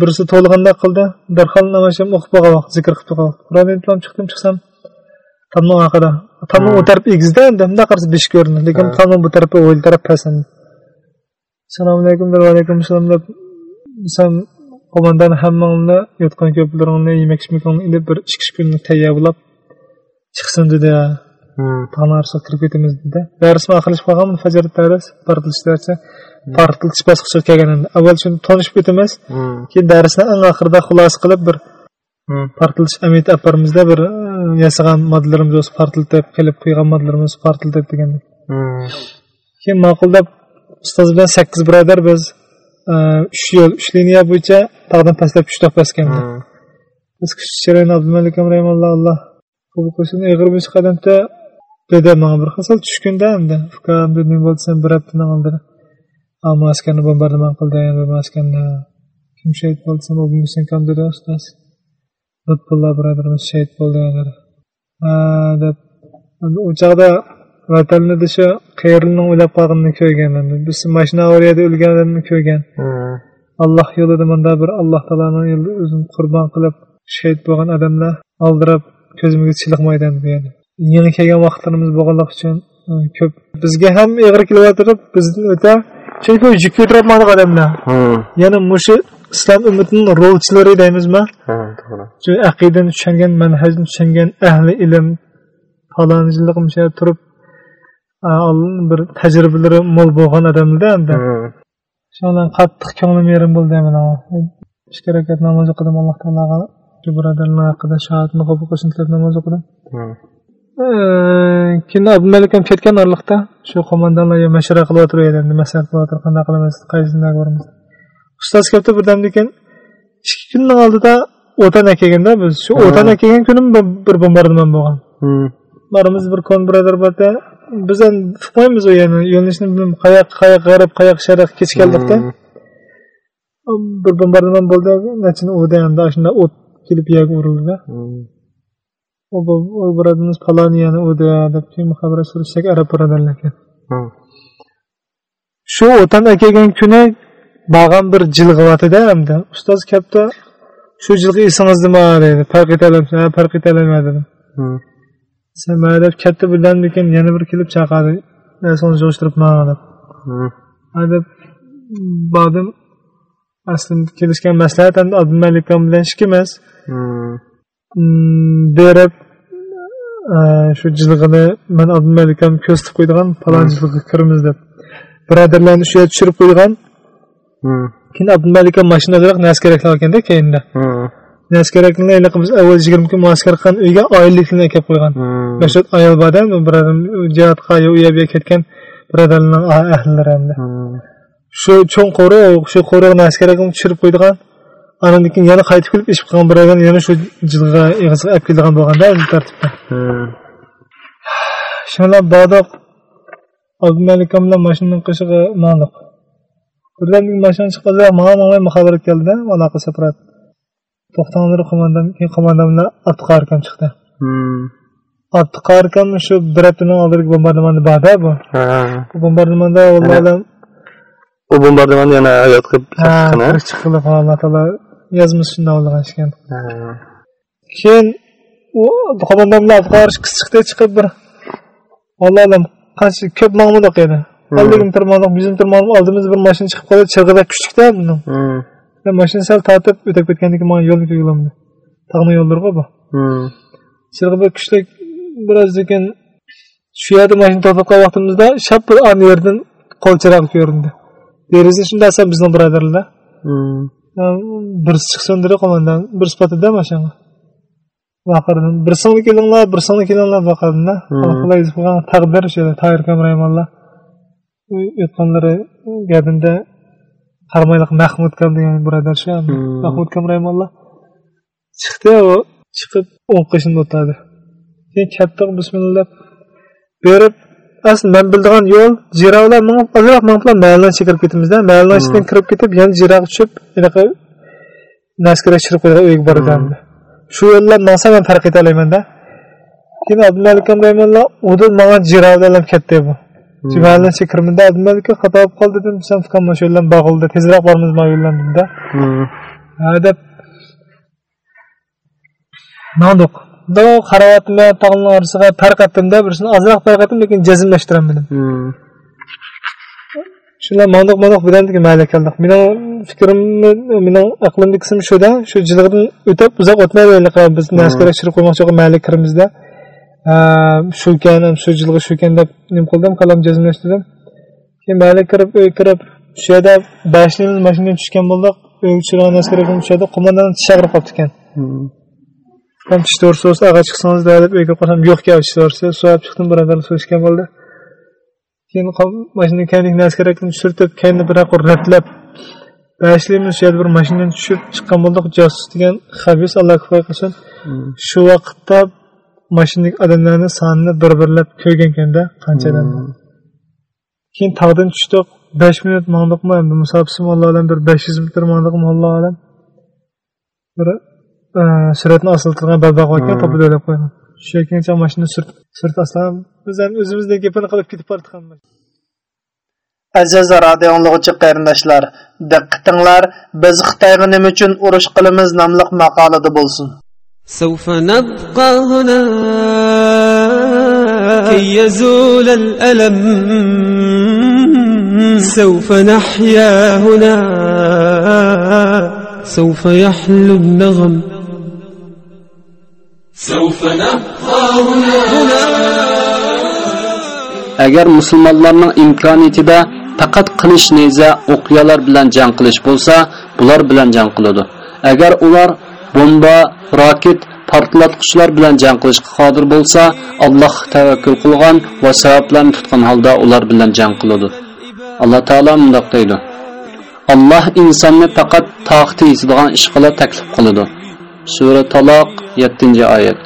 birisi to'lg'anda qildi. Darhol namashim o'qib bo'lgan vaqt zikr qilib qoldi qur'on aytib chiqdim chiqsam tamno haqida. Tamno u taraf egizda endi bunday qarasa besh ko'rindi lekin tamno bu tarafga o'yil taraf pasan assalomu alaykum deb alaykum assalom deb san qo'mondan hammangni yotgan ko'plaringni yemak ichmaklarni ilib bir ikki uch kunlik tayyorlab chiqsin dedi tanarsa kirib ketamiz dedi. Darsni oxirlashib qolgan fajr dars portilishlarcha portiltish bosqichiga kelgan avval shuni tanishib o'tamiz keyin darsni eng oxirida xulosa qilib bir portilish amaliyoti olib boramizda bir yasagan moddalarimiz bo'lsa portiltib qilib qo'ygan moddalarimiz portiltib degan. Keyin ma'qul deb ustoz bilan sakkiz birodar biz uch yo'l uch liniya bo'yicha tog'dan pastlab tushdiq bosgan biz shirin abdumalik rahimulloh alloh qabul qilsin. Ig'ir qadamda dedi manga bir xil tushganda endi ukam nima bo'ldi sen bir haftani oldin. Maskanni bombardimon qildi endi maskanni kim shahid bo'ldi sen o'zingizdan kam dedi ustoz. Lutfulla birodarimiz shahid bo'ldi dedi. Deb u chog'da vatanni shu qayerni o'ylab qolganini ko'rgan endi. Biz mashina avariyada o'lganini ko'rgan. Alloh yo'lida manda bir alloh taoloni yo'lida o'zini qurbon qilib shahid bo'lgan odamlar oldirab ko'zimizga chiliqmaydi endi yangi kelgan vaqtlarimiz bo'lganligi uchun ko'p. Bizga ham ig'ir kelyotib bizdan o'ta chunki yuk ko'tarolmadi odamlar. Yana mushu islom ummatining rolchilari deymizmi? Shu aqidani tushungan manhajni tushungan ahli ilm falonchilik turib bir tajribalari mo'l bo'lgan odamlarda endi. Shulardan qattiq ko'nglim yerim bo'ldi mana ikki rakat namoz o'qidim alloh taologa shu birodarlar haqida shahodatni qabul qilsin deb namoz o'qidim keyin abdumalik ham ketgan orliqda. Shu qo'mondonlar mashara qilyotib edi endi maslahat qilyotib qanday qilamiz qaysiga boramiz. Ustoz kelibdi birdan keyin ikki kunning oldida o'tan kelganda biz. Shu o'tan kelgan kunim bir bombardimon bo'lgan. Barimiz bir kon birodar borda biz ham uqmaymiz u yani yo'nalishni qayoq qayoq g'arb qayoq sharq kech keldikda bir bombardimon bo'ldi nachini o'da endi shunda o't kelib yerga urildida o birodarimiz paloniyani o'da deb keyin xabar surishsak arab birodarlar ekan shu o'tan kelgan kuni borgan bir jilg'iyotida hamda ustoz kelibdi shu jilg'i esingizdami deydi farq etalamsan ha farq etalaman dedim sen mana deb katta birdan keyin yana bir kelib chaqirdi narsani jo'shtiribman deb ha deb bordim aslida kelishgan maslahat endi abdumalik bilan emas berib shu jilg'ini man abdumalik ko'z tutib qo'ydigan falon jilg'i kiramiz deb. Birodarlarni shu yerga tushirib qo'ygan keyin abdumalik mashina narsa keraklar ekanda keyinda. Narsa keraklarni biz avval yigirma kun muaskar qilgan uyga oylikni kelib qo'ygan. Mana shu ayol borda birodar jihatga u yerga ketgan birodarlarning ahlilari hamda shu cho'ng qo'riq shu qo'riq narsa kerakni tushirib qo'ydigan andan keyin yana qaytib kelib ish qilgan birodar yana shu jilg'a ig'izga olib kelgan bo'lganda tartibda shular bordiq abdumalik bilan mashinaning qishig'i maliq birdan mashina chiqqanda manga manga muxobirat keldida aloqa separat to'xtanglar qo'mondan keyin qo'mondan bilan abduqahar akam chiqdi otni qarkan shu bir haftaning oldidagi bombardimanda borda bu bombardimanda alloh U bombardimonni yana hayot qilib chiqqan, alloh taolo yozmish shunday bo'lgan ekan Ha. keyin u qarshi chiqdi chiqib bir alloh alam qancha ko'p ma'murliq edi oldingim turmoqliq bizim turmoqliq oldimiz bir mashina chiqib qoldi chirg'ida kuchlikda buni Hmm. mashina sal tortib o'tib ketgandan keyin man yo'lni yo'lamdi tog'ni yo'ldir bu Hmm. chirg'ida kuchlik birozdan keyin shu yerda mashina to'xtatgan vaqtimizda shap bir an yerdan qo'l chiroq ko'rindi deraza shunday asab bizning birodarlar Hmm. Bir chiqsin dedi qo'mondan bir sifatida mashina baqirdim bir so'ngni kelinglar bir so'ngni kelinglar baqirdim taqdir shu tayir kamraymonlar aytganlari gapinda qarmayliq mahmud kam degan birodar shu mahmud kamraymonlar chiqdi u chiqib o'ng qishini o'tadi. Keyin kattiq bismillah berib asli man bildigan yo'l jiravlar minib ozroq minib mahallan kirib ketamizda mahallan ichidan kirib ketib yana jiraga tushib anaqa naskara chirib qo'ygan uyga boraverdi shu yo'llar mansa man farq eta olaymanda. Keyin abdumalik amraymonlar udi manga jiravlar ketdi bu. Mahallan kirmanda abdumalik xato bo'lib qoldi dedim. San fikan mana shu yo'ldan bog'ildi. Tezroq boramiz mana yo'ldan dedimda. Hmm. ha deb manduq bu qaravatni tog'ni orasiga tarqatdimda birisini ozroq tarqatdim lekin jazmlashtirolmadim Hmm. shular manduq manduq bilamdiki mayli keldik mening fikrimni mening aqlimdagisi shuda shu jilg'idan o'tib uzoq o'tmay biz naskara tushirib qo'ymoqchi bo'lgan mayli kirimizda. Shu ekan shu jilg'i shu ekan deb nim qildim qalam jazmlashtirdim. Keyin mayli kirib uy kirib shu yerda bashligimiz mashinadan tushgan bo'ldik uyga tushirgan naskara tushadi qo'mondon tish og'rib qolibdi ekan Hmm. Tam tish to'g'risi ag'a chiqsangiz deb uyga qo'ysam yo'q gap tish to'g'risi. So'rab chiqdim birodar so'rashgan bo'ldi. Keyin mashina kaynik askarakni tushirtib kayni bir ratlab bashligimiz shu yerda bir mashinadan tushib chiqqan bo'ldik josus degan habis alloh kifoya qilsin. Shu vaqtda mashinadagi odamlarni sonini bir birlab ko'rgan ekanda qanchadan? Keyin tog'dan tushdik. Besh minut mandikmi endi musofisi alloh alam bir besh yuz metr mandikmi alloh alam bir suratni asl turgan badbaq ekan topib o'ylab qo'ydim shu ekancha mashina surat aslan biz ham o'zimizda gapini qilib ketib bordik aziz radio anglag'uchi qarindoshlar diqqatinglar biz xitoyga nima uchun urush qilamiz nomli maqolada bo'lsin سوف نبقى هنا كي يزول الألم سوف نحيا هنا سوف يحلو النغم سوف نبقى هنا agar musulmonlarning imkoniyatida faqat qilish neza o'qiyalar bilan jang qilish bo'lsa bular bilan jang qiladi agar ular bomba roket portlatqichlar bilan jang qilishga qodir bo'lsa alloh tavakkul qilgan va sabablarni tutgan holda ular bilan jang qiladi alloh taolo mundoq deydi alloh insonni faqat toqati yetadigan ish qila taklif qiladi Sura taloq 7 oyat.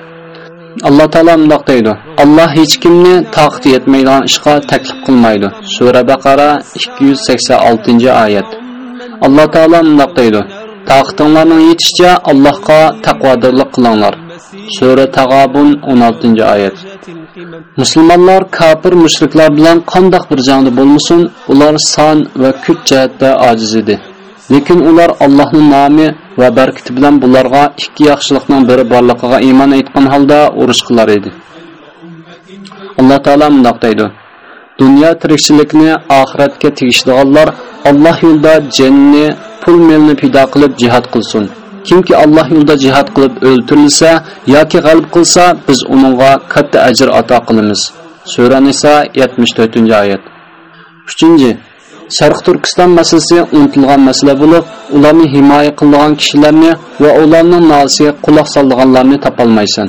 Alloh taolo mundoq deydi. Alloh hech kimni toqati yetmaydigan ishga taklif qilmaydi. Sura baqara 286 oyat. Alloh taolo mundoq deydi. "Taqtinglarning yetishicha allohga taqvodorlik qilinglar. Sura tag'obun 16 oyat. Musulmonlar kofir mushriklar bilan qandoq bir jangda bo'lmasin ular son va kuch jihatda ojiz edi. Lekin ular allohning nomi va barkiti bilan bularga ikki yaxshilikning biri borligiga iymon aytgan holda urush qilar edi. Alloh taolo mundoq deydi. Dunyo tirikchilikni oxiratga tegishlianlar alloh yo'lida jinni pul melni pido qilib jihad qilsin. Kimki alloh yo'lida jihad qilib o'ltirilsa yoki g'alib qilsa biz uningga katta ajr ato qilamiz. Sura niso 74 oyat. Uchinchi sharq turkiston masalasi unutilgan masala bo'lib ularni himoya qiladigan kishilarni va ularning nolisiga quloq solganlarni topolmaysan.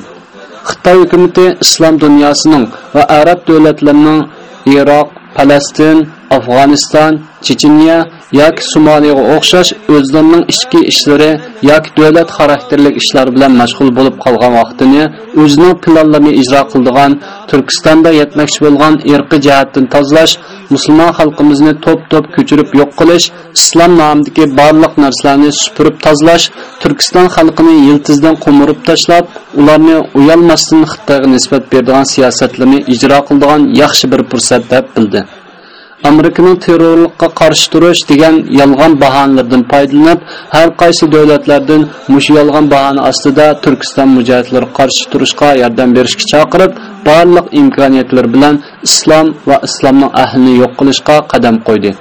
Xitoy hukumati islom dunyosining va arab davlatlarining iroq falastin afg'oniston checheniya yoki somaliyaga o'xshash o'zlarining ichki ishlari yoki davlat xarakterli ishlar bilan mashg'ul bo'lib qolgan vaqtini o'zining planlarini ijro qildigan turkistonda yetmoqchi bo'lgan irqiy jihatdan tozalash musulmon xalqimizni to'p-to'p ko'chirib yo'q qilish, islom nomidagi barliq narsalarni supurib tozalash, Turkiston xalqini yiltizdan qo'mirib tashlab, ularni uyalmasdan Xitoyga nisbat beradigan siyosatlarni ijro qiladigan yaxshi bir fursat deb bildi. Amerikaning terrorlikqa qarshi turish degan yolg'on bahonalardan foydalanib, har qaysi davlatlardan mush yolg'on bahona ostida Turkiston mujohidlari qarshi turishga yordam berishga chaqirib, barliq imkoniyatlar bilan islom va islomning ahlini yo'q qilishga qadam qo'ydi.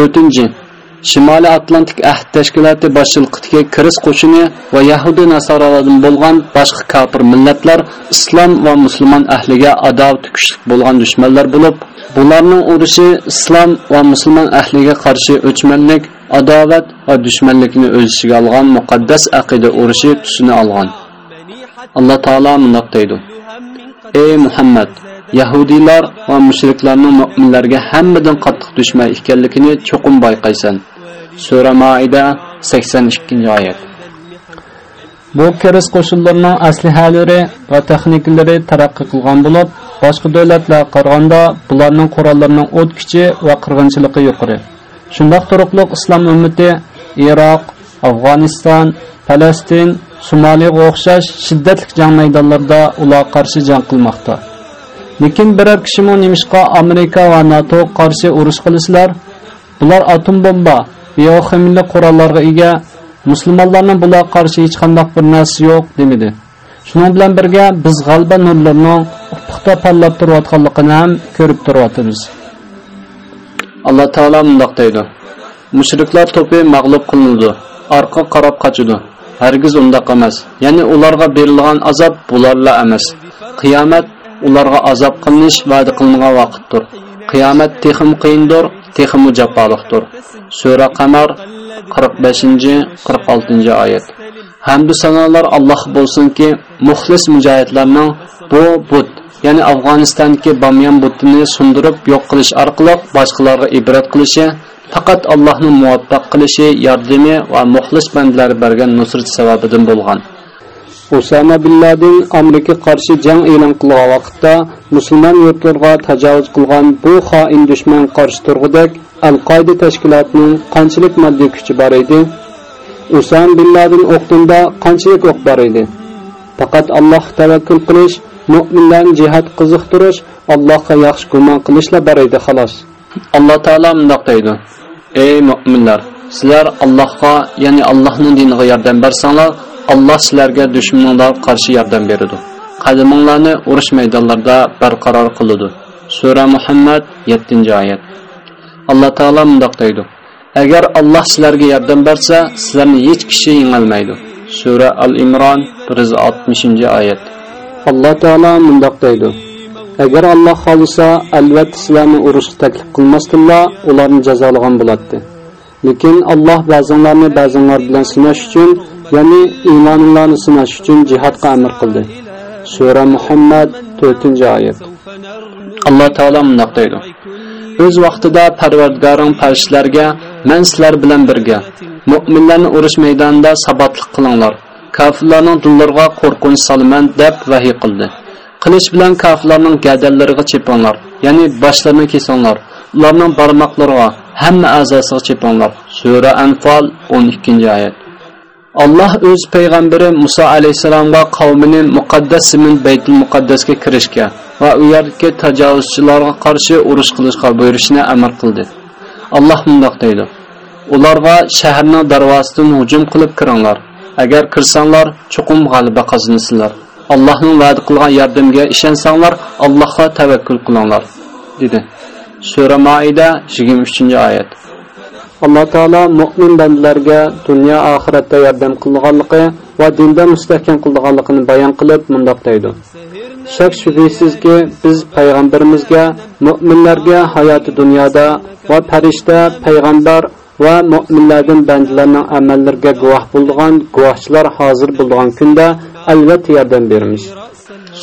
4. Shimoliy Atlantik ahd tashkiloti boshchiligidagi Kiris qo'shini va Yahudi nasoralardan bo'lgan boshqa kafir millatlar islom va musulmon ahliga adovat kuchli bo'lgan dushmanlar bo'lib, bularning urushi islom va musulmon ahliga qarshi o'chmanlik, adovat va dushmanlikni o'z ichiga olgan muqaddas aqida urushi tusini olgan. Alloh taolo mundoq deydi: Ey Muhammad, Yahudiylar va mushriklarning mu'minlarga hammadan qattiq dushman ekanligini cho'qim bayqaysan. Sura Maida 82-oyat. Bu kiris qo'shinlarining aslihalari va texnikalari taraqqi qilgan bo'lib, boshqa davlatlar qaraganda bularning qurollarining o't kuchi va qirg'inchiligi yuqori. Shundoq turuqliq islom ummati Iroq, Afg'oniston, Falastin, Somaliyaga o'xshash shiddatli jang maydonlarida ular qarshi jang qilmoqda. Lekin biror kishi nimishqa Amerika va NATO qarshi urush qilislar, bular atom bomba, bioximiylik qurollarga ega musulmonlarning bularga qarshi hech qanday bir narsa yo'q demidi. Shuning bilan birga biz g'alba nurlarining ufuqda pallab turayotganligini ham ko'rib turyapmiz. Alloh taolo mundoq deydi: Mushriklar to'pi mag'lub qilinadi, orqa qarab qochadi. Hargiz undoq emas. Ya'ni ularga berilgan azob bularla emas. Qiyomat ularga azob qilinish va'da qilingan vaqtdir. Qiyomat texim qiyindir, texmu jabbarliqdir. Sura Qamar 45-46 oyat. Hamdu sanolar Alloh bo'lsinki, muxlis mujohidlarning bu but ya'ni Afg'onistondagi Bamyan butini sundirib yo'q qilish orqali boshqalarga ibrat qilishi faqat Allohning muvaffaq qilishi, yordami va muxlis bandlar bergan nusrat sababidan bo'lgan. Usama bin Laden Amerika qarshi jang e'lon qilgan vaqtda musulmon yurtlarga tajovuz qilgan bu xoin dushman qarshi turg'udak Al-Qoida tashkilotining qanchalik moddiy kuchi bor edi? usam bin Laden o'qtunda qanchalik o'q bor edi? Faqat Alloh tavakkul qilish, mu'minlarni jihad qiziqtirish, Allohga yaxshi gumon qilishla bor edi xolos. Alloh taolo mundoq deydi: Ey mu'minlar, sizlar Allohga, ya'ni Allohning diniga yordam bersanglar, Allah sizlarga dushmanlarga qarshi yordam beradi. Qadaminglarni urush maydonlarida barqaror qiladi. Sura Muhammad 7-oyat. Alloh taolo mundoq deydi: Agar Alloh sizlarga yordam bersa, sizlarni hech kishi yengolmaydi. Sura Al-Imron 160-oyat. Alloh taolo mundoq deydi: Agar Alloh xolisa, albatta sizlarni urushga taklif qilmasdilla, ularni jazolagan bo'ladi. Lekin Alloh ba'zanlarni ba'zanlar bilan sinash uchun, ya'ni iymonlarni sinash uchun jihadga amr qildi. Sura Muhammad 4-oyat. Alloh taolo mundoq deydi: O'z vaqtida Parvardigoring farishtalarga men sizlar bilan birga mo'minlarni urush maydonida sabotlik qilinglar. kofirlarning dillarga qo'rqinch solaman deb vahiy qildi. Qilich bilan kofirlarning gadallariga chepinglar, ya'ni boshlarini kesinglar. Ularning barmoqlariga, hamma a'zosiga chepinglar. Sura Anfal 12-oyat. Alloh o'z payg'ambari Musa alayhisalomga qavmini muqaddas Simin Baytul Muqaddasga kirishga va u yerdagi tajovuzchilarga qarshi urush qilishga buyurishni amr qildi. Alloh mundoq deydi: Ularga shaharning darvozasidan hujum qilib kiringlar. Agar kirsanglar, chuqum g'alaba qozonasizlar. Allohning va'da qilgan yordamiga ishonsanglar, Allohga tavakkul qilinglar, dedi. Sura Maida 23-oyat. Alloh taolo mu'min bandalarga dunyo oxiratda yordam qilganligi va dinda mustahkam qilganligini bayon qilib mundoq deydi. Shak shubhisizki biz payg'ambarimizga mu'minlarga hayoti dunyoda va farishta, payg'ambar va mu'minlardan bandalarning amallariga guvoh bo'lgan guvohchilar hozir bo'lgan kunda albatta yordam beramiz.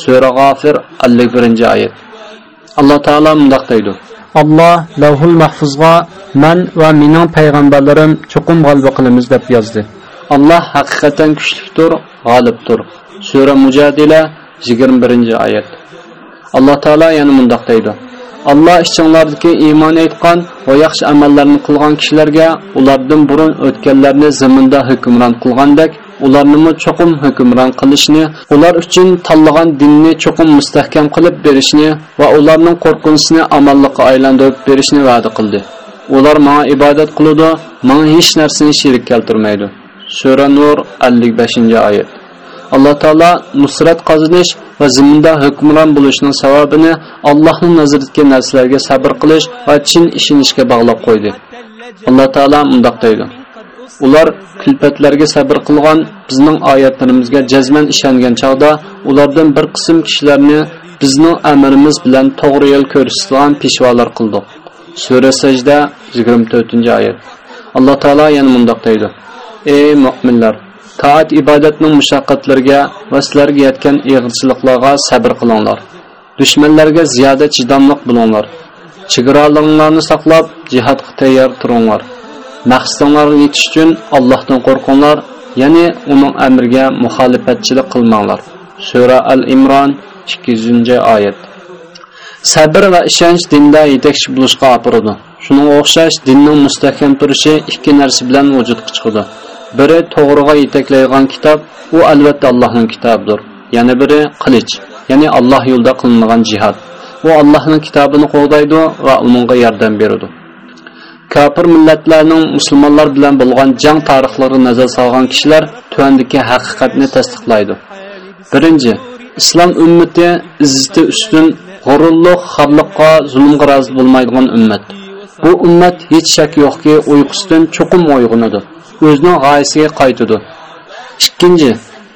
Sura G'afir 51-oyat. Alloh taolo mundoq deydi: Alloh Lavhul Mahfuzga men va mening payg'ambarlarim chuqum g'alaba qilamiz deb yozdi. Alloh haqiqatan kuchlidir, g'olibdir. Sura Mujadila 21-oyat. Alloh taolo yana mundoq deydi: alloh ichinglardagi iymon aytgan va yaxshi amallarni qilgan kishilarga ulardan burun o'tganlarni zaminda hukmron qilgandek ularnimi cho'qim hukmron qilishni ular uchun tanlagan dinni cho'qim mustahkam qilib berishni va ularning qo'rqinchisini amalliqqa aylantirib berishni va'da qildi. Ular manga ibodat qiladi manga hech narsani sherik keltirmaydi. Sura nur 55 oyat. Alloh taolo nusrat qozonish va ziminda hukmron bo'lishning savobini allohning nazaridagi narsalarga sabr qilish va chin ishonishga bog'lab qo'ydi. Alloh taolo mundoq deydi. Ular kulpatlarga sabr qilgan bizning oyatlarimizga jazman ishongan chog'da ulardan bir qism kishilarni bizning amrimiz bilan to'g'ri yo'l ko'rsatgan peshvolar qildik. Sura sajda 24 oyat. Alloh taolo yana mundoq deydi. Ey mo'minlar toat ibodatning mushaqqatlariga va sizlarga yetgan ig'irchiliklarga sabr qilinglar. Dushmanlarga ziyoda chidamliq bo'linglar chegaralarni saqlab jihodga tayyor turinglar. Maqsadinglarga yetish uchun allohdan qo'rqinglar ya'ni uning amriga muxolifatchilik qilmanglar. Sura al imron 200 oyat. Sabr va ishonch dinda yetakchi bo'lishga opiradi Shuning o'xshash dinning mustahkam turishi ikki narsa bilan vujudga chiqadi biri to'g'riga yetaklaydigan kitob u albatta allohning kitobidir. Yana biri qilich ya'ni alloh yo'lida qilinadigan jihad. u allohning kitobini qo'llaydi va uningga yordam beradi. Kofir millatlarning musulmonlar bilan bo'lgan jang tarixlari nazar solgan kishilar tuandiki haqiqatni tasdiqlaydi. Birinchi islom ummati izzati ustun g'ururliq xorliqqa zulmga rozi bo'lmaydigan ummat. Bu ummat hech shak yo'qki uyqusidan cho'qim uyg'onadi o'zining g'oyasiga qaytadi. Ikkinchi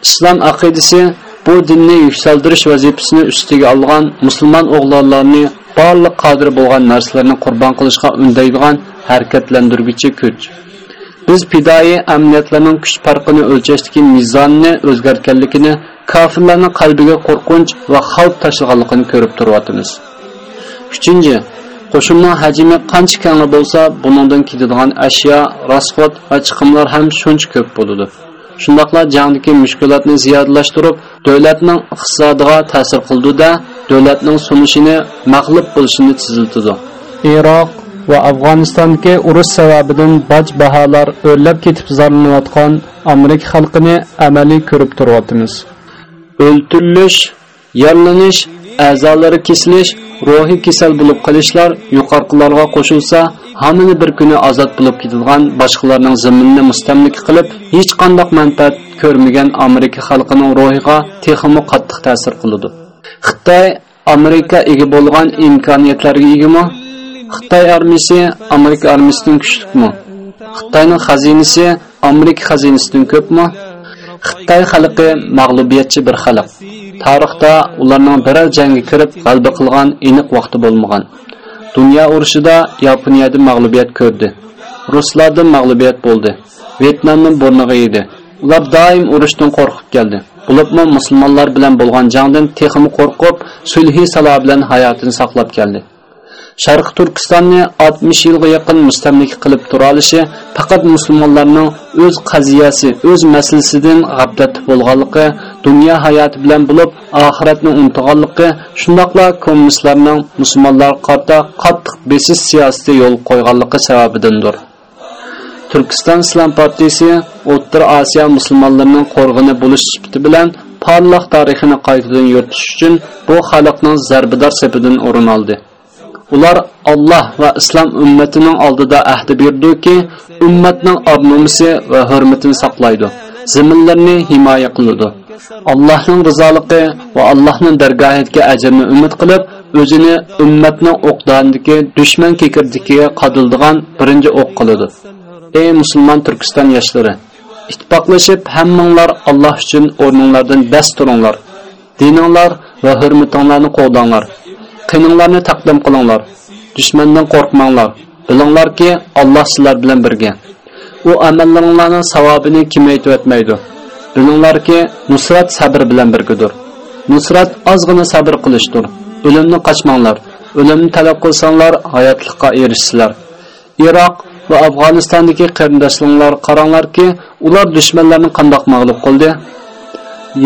islom aqidasi bu dinni yuksaltirish vazifasini ustiga olgan musulmon o'g'lonlarni barliq qodir bo'lgan narsalarni qurbon qilishga undaydigan harakatlantirguchi kuch biz pidoyi amniyatlarning kuch farqini o'lchashdagi mizonni o'zgartganligini kofirlarning qalbiga qo'rqinch va xavf tashlaganligini ko'rib turyapmiz uchinchi qo'shinning hajmi qancha keng bo'lsa buningdan ketadigan ashyo rasxod va chiqimlar ham shuncha ko'p bo'ladi shundoqla jangdagi mushkulotni ziyodlashtirib davlatning iqtisodiga ta'sir qildida davlatning sunishini mag'lub bo'lishini tiziltidi iroq va afg'onistondagi urush sababidan boj baholar o'rlab ketib zorlanayotgan amerika xalqini amaliy ko'rib turyapmiz o'ltirilish yarlanish a'zolari kesilish ruhiy kasal bo'lib qolishlar yuqorqilarga qo'shilsa hammani bir kuni ozod bo'lib ketadigan boshqalarning zaminini mustamlik qilib hech qanday manfaat ko'rmagan amerika xalqining ruhiga texmi qattiq ta'sir qiladi. Xitoy amerika ega bo'lgan imkoniyatlarga egami? Xitoy armiyasi amerika armiyasidan kuchlikmi? Xitoyning xazinasi amerika xazinasidan ko'pmi? Xitoy xalqi mag'lubiyatchi bir xalq. Tarixda ularning biror jangga kirib g'alaba qilgan aniq vaqti bo'lmagan. Dunyo urushida yaponiyada mag'lubiyat ko'rdi. Ruslarda mag'lubiyat bo'ldi. Vyetnamni burniga edi ular doim urushdan qo'rqib keldi. Bulibmi musulmonlar bilan bo'lgan jangdan texmi qo'rqib sulhi salo bilan hayotini saqlab keldi. Sharq turkistonni 60 yilga yaqin mustamlik qilib tura olishi faqat musulmonlarning o'z qaziyasi o'z masalasidan g'aflatda bo'lganligi dunyo hayoti bilan bo'lib oxiratni unutganligi shundoqla kommunistlarning musulmonlar qarta qattiq besis siyosati yo'l qo'yganligi sababidandir. Turkiston islom partiyasi o'rta osiyo musulmonlarining qo'rg'ini bo'lish sifati bilan porloq tarixini qaytadan yuritish uchun bu xalqning zarbidor sepidan o'rin oldi. Ular Alloh va islom ummatining oldida ahd berdiki, ummatning obnomisi va hurmatini saqlaydi. Zaminlarni himoya qiladi. Allohning rizoligi va Allohning dargohiga ajrni umid qilib, o'zini ummatning o'qdandiki dushman kekirdikiga qadildigan birinchi o'q qiladi. Ey musulmon Turkiston yoshlari, ittifoqlashib hammanglar Alloh uchun o'rninglardan bas turinglar. Dininglar va hurmatinglarni qo'llanglar. Qininglarni taqdim qilinglar. Dushmandan qo'rqmanglar. Bilinglarki alloh sizlar bilan birga. U amallaringlarni savobini kim o'tmaydi. Bilinglarki nusrat sabr bilan birgadir. Nusrat ozgina sabr qilishdir. O'limni qochmanglar. O'limni talab qilsanglar hayotlikqa erishsizlar. Iroq va afg'onistondagi qarindoshlaringlar qaranglarki ular dushmanlarni qandoq mag'lub qildi?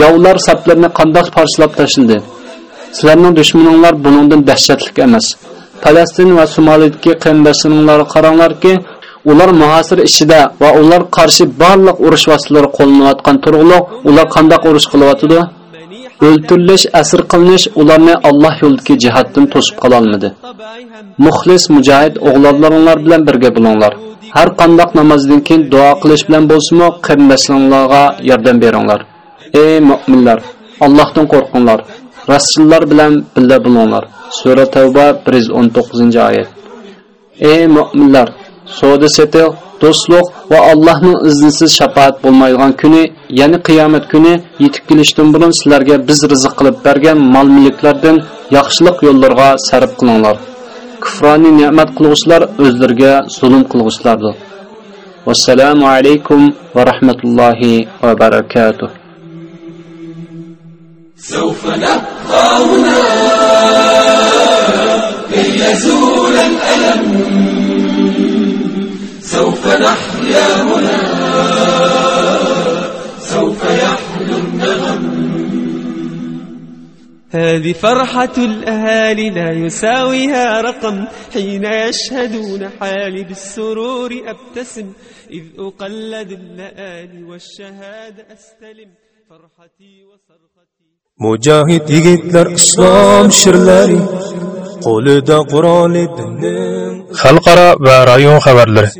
Yovlar saplarini qandoq parchalab tashladi? Sizlarning dushmaninglar buningdan dahshatlik emas. Falastin va Somalidagi qarindoshlaringlarga qaranglarki, ular muhasir ichida va ular qarshi barliq urush vositalari qo'llanayotgan turg'uliq ular qanday urush qilyotidi? o'ltirilish asr qilinish ularni Alloh yo'lidagi jihatdan to'sib qololmadi muxlis mujohid o'g'lonlaringlar bilan birga bo'linglar. Har qandoq namozdan keyin duo qilish bilan bo'lsinmi qarindoshlaringlarga yordam beringlar. Ey mo'minlar Allohdan qo'rqinglar. Rasullar bilan birga bo'linglar sura tavba 119 oyat ey mo'minlar savdo setiq do'stlik va Allohning iznisiz shafaat bo'lmaydigan kuni, ya'ni qiyomat kuni yetib kelishdan burun sizlarga biz rizq qilib bergan mol-mulklardan yaxshilik yo'llarga sarf qilinglar. kufroni ne'mat qilg'uvchilar o'zlariga zulm qilg'uvchilardir. Vassalomu alaykum va rahmatullohi va barakatuh. سوف نبقى هنا كي يزول الألم. سوف نحيا هنا سوف يحلو النغم. هذه فرحة الأهالي لا يساويها رقم. حين يشهدون حالي بالسرور أبتسم. إذ أقلد اللآلي والشهادة أستلم. فرحتي وصرختي mujohid yigitlar islom shirlari qo'lida quroli dinning xalqaro va rayon xabarlari.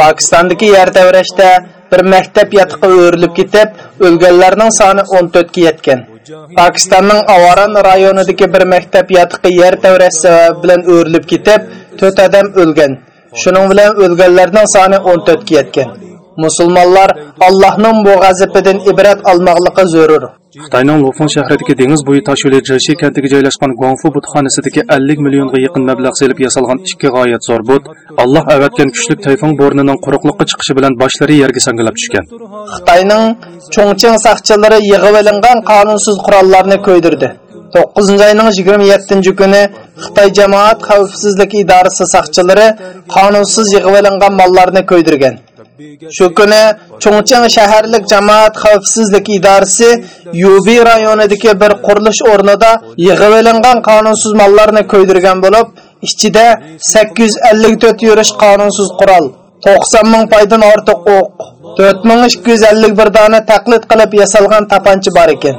Pokistondagi yer davrashda bir maktab yotiqi o'rilib ketib o'lganlarning soni 14 ga yetgan. Pokistonning avaran rayonidagi bir maktab yotiqi yer davrash sababi bilan o'rilib ketib 4 odam o'lgan. Shuning bilan o'lganlarning soni 14 ga yetgan musulmonlar allohning bu g'azabidan ibrat olmoqligi zarur. Xitoyning lufun shahridagi dengiz bo'yi toshyo'li jirshi kentiga joylashgan guangfu butxonasidagi 50 millionga yaqin mablag' selib yasalgan ikki g'oyat zo'r but alloh avatgan kuchli tayfun bo'rnining quruqliqqa chiqishi bilan boshlari yerga sangilab tushgan. Xitoyning cho'ngching saqchilari yig'ib olingan qonunsiz qurollarni ko'ydirdi 9 ayının 27 günü Xitay Cemaat xavfsizlik İdarisi saqchilari qonunsiz yig'ib olingan mollarni ko'ydirgan. Shu kuni cho'ngchang shaharlik jamoat xavfsizlik idorasi yubi rayonudaki bir kuruluş ornada yig'ib olingan qonunsiz mollarni ko'ydirgan bo'lib ichida 854 yürüş qonunsiz kural, 90 ming paydan ortiq o'q 4251 dona taqlid qilib yasalgan tapancha bor ekan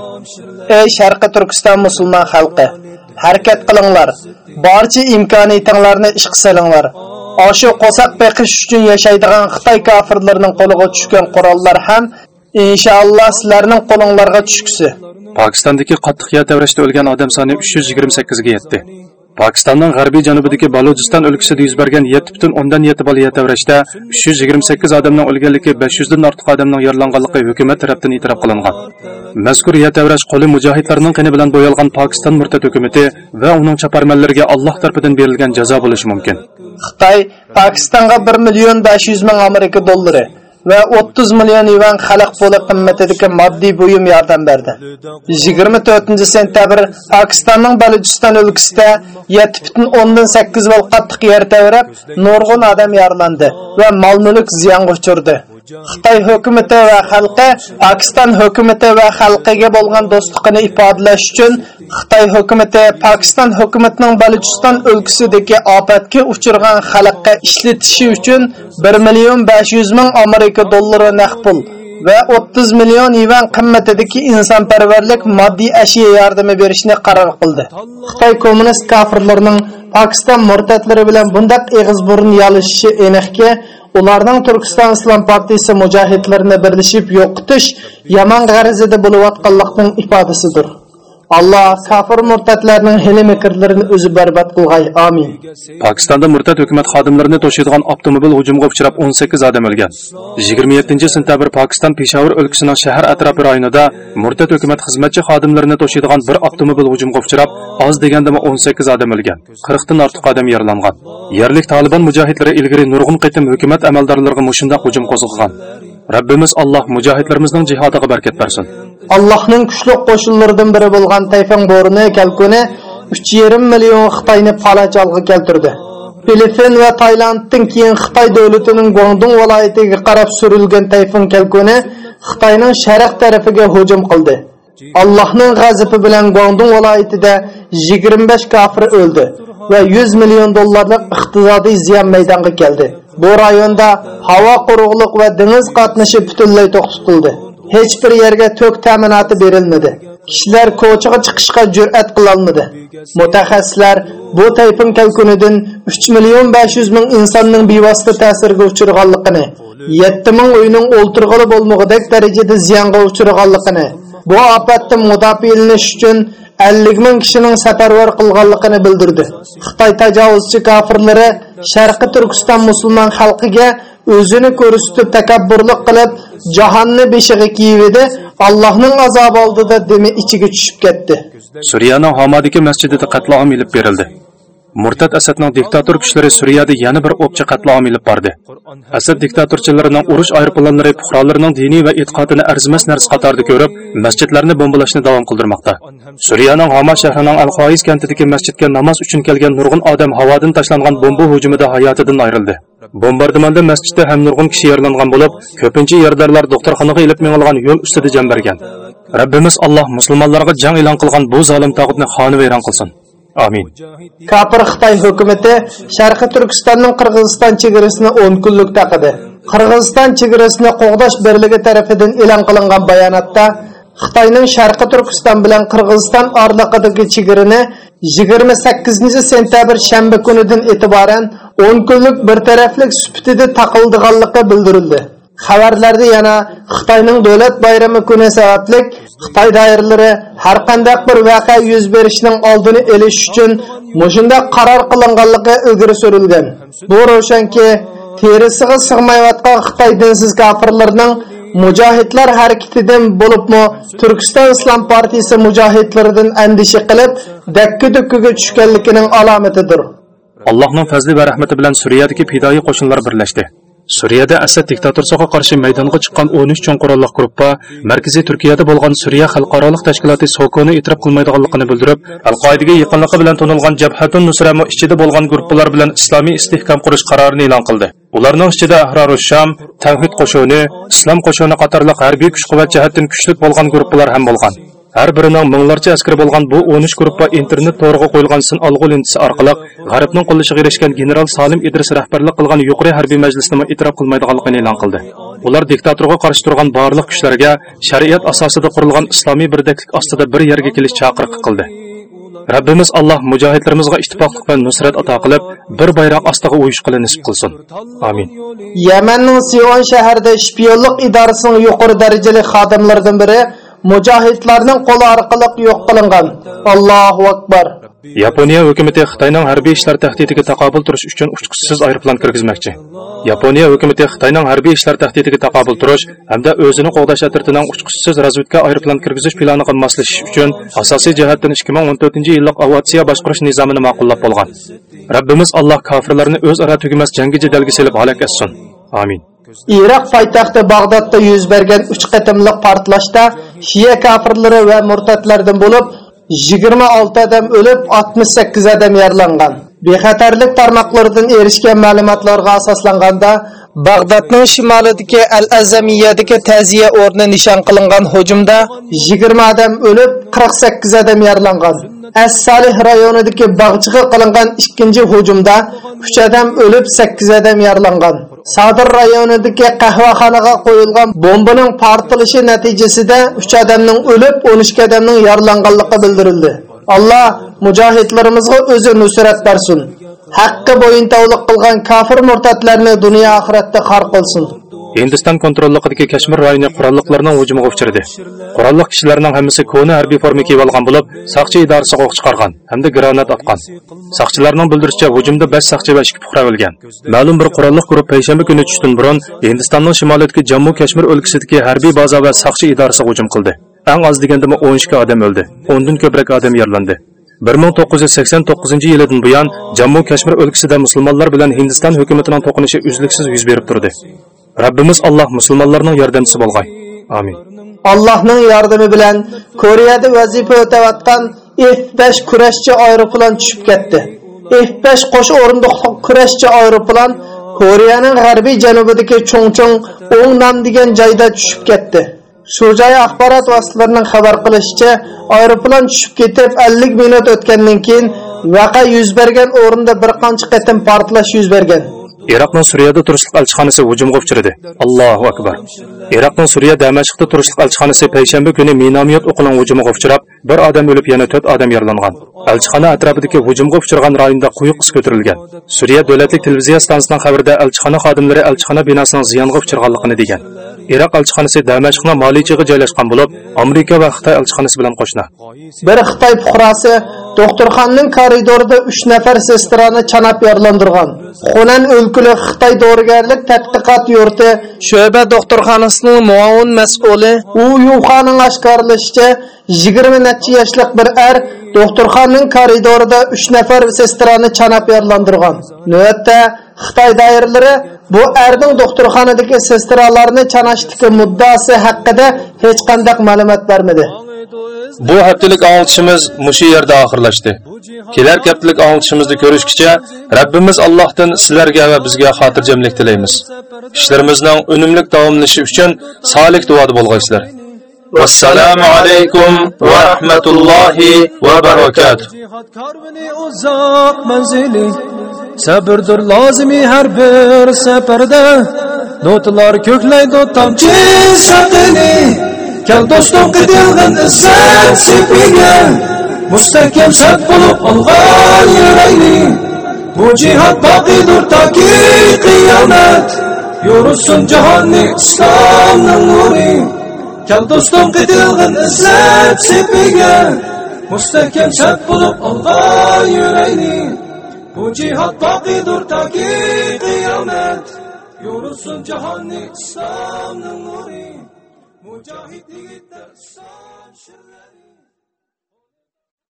ey sharqi turkiston musulmon xalqi harakat qilinglar barcha imkoniyatlaringizni ishga solinglar Oshu qo'saq beqish uchun yashaydigan Xitoy kofirlarining qo'liga tushgan qurollar ham inshaalloh sizlarning qo'linglarga tushkusi. Pokistondagi qattiq yer davrashda o'lgan odam soni 328 ga yetdi. Pokistonning g'arbiy janubidagi Balojiston o'lkasida yuz bergan 7.7 bola yer davrashda 328 odamning o'lganligi, 500 dan ortiq odamning yaralanganligi hukumat tomonidan e'tirof qilingan. Mazkur yer davrash qo'li mujohidlarning qini bilan bo'yalgan Pokiston murtad hukumatı va uning chaparmanlariga Alloh tomonidan berilgan jazo bo'lishi mumkin. Xitoy Pokistonga 1 million 500 ming Amerika dollari va 30 million yuan xalq puli qimmatidagi moddiy buyum yordam berdi. 24 sentabr Pokistonning Balojiston o'lkasida 7.8 vol qattiq yer tavrab, nurg'un odam yaralandi va mol-mulk ziyonga uchirdi. Xitoy hukumati va xalqi Pokiston hukumati va xalqiga bo'lgan do'stligini ifodalash uchun Xitoy hukumati Pokiston hukumatining baluchiston o'lkasidagi ofatga uchragan xalqqa ishlatishi uchun 1 million 500 ming Amerika dollari naqd pul va 30 million yuan qimmatidagi insonparvarlik moddiy ashyo yordami berishni qaror qildi. Xitoy kommunist kofirlarining Pokiston murtatlari bilan bundaq eg'iz burun yolishishi aniqki, ularning Turkiston Islom partiyasi mujohidlarini birlashib yo'qotish yomon g'arazida bo'layotganlikning ifodasidir. Allah kafir murtatlarning hili mikrlarini o'zi barbod qilg'ay. Amin. Pokistonda murtad hukumat xodimlarini to'shiydigan avtomobil hujumga uchrab 18 odam o'lgan. 27-sentabr Pokiston Peshawar o'lkasining shahar atrofi rayonida murtad hukumat xizmatchi xodimlarini to'shiydigan bir avtomobil hujumga uchrab, oz deganda 18 odam o'lgan. 40 dan ortiq odam yaralangan. Yerlik Taliban mujohidlari ilgari nurg'un qitim hukumat amaldorlariga mushunda hujum qo'zg'agan. Rabbimiz Alloh mujohidlarimizning cihadığı barakat bersin. Allohning kuchli qo'shinlaridan biri bo'lgan Tayfun bo'rini kelkuni 3,5 million Xitoyni falaç algı keltirdi. Filippin va Taylanddan keyin Xitoy davlatining Guangdong viloyatiga qarab surilgan Tayfun kelkuni Xitoyning sharq tarafiga hujum qildi. Allohning g'azabi bilan Guangdong viloyatida 25 kafir öldü. Va 100 million dollarlik iqtisodiy ziyon maydonga keldi. Bu rayonda havo quruqliq va dengiz qatnashi butunlay to'xtatildi. Hech bir yerga tok ta'minoti berilmadi. Kishilar ko'chaga chiqishga jur'at qilolmadi. Mutaxassislar bu tayfun kalkunidan 3 million 500 ming insonning bevosita ta'sirga uchirganligini 7 ming uyning o'ltirg'ili bo'lmog'idek darajada ziyonga uchraganligini, bu ofatdan mudofialanish uchun 50 ming kishining safarvar qilganligini bildirdi. Xitoy tajovuzchi kofirlari Sharqi Turkiston musulmon xalqiga o'zini ko'rsatib takabburlik qilib, jahonni beshig'i kiyivdi, Allohning azobi oldida demi ichiga tushib ketdi. Suriyaning homadiki masjidida qatl ilib berildi. Murtad Asadning diktator kuchlari Suriyada yana bir o'pcha qatlom ilib bordi. Asad diktatorchilarining urush aeroplanlari fuqarolarining diniy va e'tiqodini arzimas narsa qatorida ko'rib, masjidlarni bombalashni davom qildirmoqda. Suriyaning homa shahrining Al-Xois kentidagi masjidga namoz uchun kelgan nurg'un odam havodan tashlangan bomba hujumida hayotidan ayrildi. bombardimonda masjidda ham nurg'un kishi yaralangan bo'lib, ko'pincha yaradarlar doktorxonaga ilib mengilgan yo'l ustida jam bergan. Rabbimiz Alloh musulmonlarga jang e'lon qilgan bu zolim tog'utni xonavayron qilsin. Amin. Kafir Xitoy hukumatı Sharqi Turkistonning Qirg'iziston chegarasini 10 kunlik taqidi. Qirg'iziston chegarasini qo'g'dash birligi tomonidan e'lon qilingan bayonotda Xitoyning Sharqi Turkiston bilan Qirg'iziston oraliqidagi chegarini 28 sentabr shanba kunidan e'tiboran 10 kunlik bir taraflik sifatida taqildiganligi bildirildi. Xabarlarda yana Xitoyning davlat bayrami kuni sababli Xitoy doiralari har qanday bir voqea yuz berishining oldini olish uchun mushunda qaror qilinganligi ilgari surilgan. Bu ravshanki terisiga sig'mayotgan Xitoy dinsiz kofirlarning mujohidlar harakatidan bo'libmi Turkiston Islom partiyasi mujohidlaridan andisha qilib, dakki-dukkiga tushganligining alomatidir. Allohning fazli va rahmati bilan Suriyadagi fidoyi qo'shinlar birlashdi. Suriyada Asad diktatorsiga qarshi maydonga chiqqan 13 cho'ng qurolli guruhga Markaziy Turkiyada bo'lgan Suriya xalqaro tashkiloti SOKOni e'tirof qilmaydiganligini bildirib, Al-Qoidaga yaqinligi bilan tanilgan Jabhatun Nusra ichida bo'lgan guruhlar bilan islomiy istehkom qurish qarorini e'lon qildi. Ularning ichida Ahrarus Sham, Tavhid qo'shoni, Islom qo'shoni qatorliq harbiy kuch-quvvat jihatdan kuchli bo'lgan guruhlar ham bo'lgan. Har birining minglarcha askar bo'lgan bu 13 guruhga internet to'riga qo'yilgan sin olg'u orqali G'arbning qo'llashiga erishgan general Salim Idris rahbarlik qilgan yuqori harbiy majlisni e'tirof qilmaydiganligini e'lon qildi. Ular diktatorga qarshi turgan barliq kuchlarga shariat asosida qurilgan islomiy birdaklik ostida bir yerga kelish chaqiriq qildi. Rabbimiz Alloh mujohidlarimizga ittifoqlik va nusrat ato qilib, bir bayroq ostiga uyushqili nisib qilsin. Amin. Yamanning Sion shahrida shpiyonlik idorasining yuqori darajali xodimlaridan biri mujohidlarning qo'li orqali yo'q qilingan. Allohu akbar. Yaponiya hukumati Xitoyning harbiy ishlar tahdidiga taqobil turish uchun uchqichsiz aeroplan kirgizmoqchi. Yaponiya hukumati Xitoyning harbiy ishlar tahdidiga taqobil turish hamda o'zini qo'g'dash atritining uchqichsiz razvedka aeroplan kirgizish planiga moslashish uchun asosiy jihatdan 2014-yillik aviatsiya boshqarish nizomini ma'qullab bo'lgan. Rabbimiz Alloh kofirlarni o'zaro tugamas jangi jadalga selib halak etsin. Amin. Iroq poytaxti Bag'dodda yuz bergan 3 qatimliq portlashda Shiya kafirlari va murtatlardan bo'lib 26 odam o'lib, 68 odam yaralangan. Bexatarlik tarmoqlaridan erishgan ma'lumotlarga asoslanganda Bag'dodning shimolidagi Al-Azamiyadagi ta'ziya o'rni nishon qilingan hujumda 20 odam o'lib, 48 odam yaralangan. As-Salih rayonidagi bog'chiga qilingan ikkinchi hujumda 3 odam o'lib, 8 odam yaralangan. Sadir rayonidagi qahvaxonaga qo'yilgan bombaning portilishi natijasida 3 odamning o'lib, 12 odamning yaralanganligi bildirildi. Allah mujohidlarimizga o'zi nusrat bersin. Haqqi bo'yintovlik qilgan kafir murtatlarni dunyo oxiratda xor qilsin. Hindiston kontrolligidagi Kashmir rayoni qurolliqlarning hujumiga uchradi. Qurolliq kishilarning hammasi ko'na harbiy forma kiyib olgan bo'lib, saqchi idorasiga o'q chiqargan hamda granat otgan. Saqchilarning bildirishicha, hujumda 5 saqchi va 2 fuqaro o'lgan. Ma'lum bir qurolliq guruh payshanba kuni tushdan burun Hindistonning shimolidagi Jammu Kashmir o'lkasidagi harbiy baza va saqchi idorasiga hujum qildi. Ən az digəndə 12 odam o'ldi. 10 dan ko'proq odam yaralandi. 1989 yilidan buyon Jammu Kashmir o'lkasida musulmonlar bilan Hindiston hukumatining to'qinishi uzluksiz yuz berib turdi. Rabbimiz Alloh musulmonlarning yordamchisi bo'lg'ay. Amin. Allohning yordami bilan Koreyada vazifa o'tayotgan F5 kurashchi aeroplan tushib ketdi. F5 qo'sh o'rindiqli kurashchi aeroplan Koreyaning g'arbiy janubidagi Chongchong Ongnam degan joyda tushib ketdi. Shu joy axborot vositalarining xabar qilishicha, aeroplan tushib ketib 50 minut o'tgandan keyin vaqa yuz bergan o'rinda bir qancha qatim portlash yuz bergan. Iroqning Suriyada turishlik elchixonasi hujumga uchradi. Allohu akbar. Iroqning Suriya Damashqda turishlik elchixonasi payshanba kuni minomiyot o'qining hujumiga uchrab, bir odam o'lib, yana 4 odam yaralangan. Elchixona atrofidagi hujumga uchragan rayonda quyuq qis ko'tarilgan. Suriya davlatlik televiziya stansiyasining xabarida elchixona xodimlari elchixona binosining ziyonga uchraganligini degan. Iroq elchixonasi Damashqning moliyachiga joylashgan bo'lib, Amerika va Xitoy elchixonasi bilan qo'shna. bir xitoy fuqarosi doktorxonaning koridorida 3 nafar sestrani chanab yaralandirgan xonan o'lkuli xitoy dorigarlik tadqiqot yurti sho'ba doktorxonasining muavin mas'uli u yuxaning oshkorlashicha 20 necha yoshlik bir er doktorxonaning koridorida 3 nafar sestrani chanab yaralandirgan navbatda xitoy doiralari bu erning doktorxonadagi sestralarni chanashdagi muddaosi haqida hech qanday ma'lumot bermadi. Bu haftalik anlatışımız muşu yerde ahırlaştı. Keler haftalik anlatışımızda görüşkice Rabbimiz Allah'tan sizlerge ve bizge hatırcemlik dileyimiz. İşlerimizden önümlük davamlışı için salik duadı bolgaysızlar. Vesselamu aleykum ve rahmetullahi ve berekatuhu. uzoq manzili sabrdir lozimi har bir safarda notlar ko'klaydi tomchi saqini kel do'stim qitilgan izzat sepiga mustahkam shart bo'lib olgan yurayli bu jihad boqiydir toki qiyomat yo'risin jahonni islomning nuri. Kel do'stim qitilgan izzat sepiga mustahkam shart bo'lib olgan yurayli bu jihad boqiydir toki qiyomat yo'risin jahonni islomning nuri mujohid yigitlar islom shirlari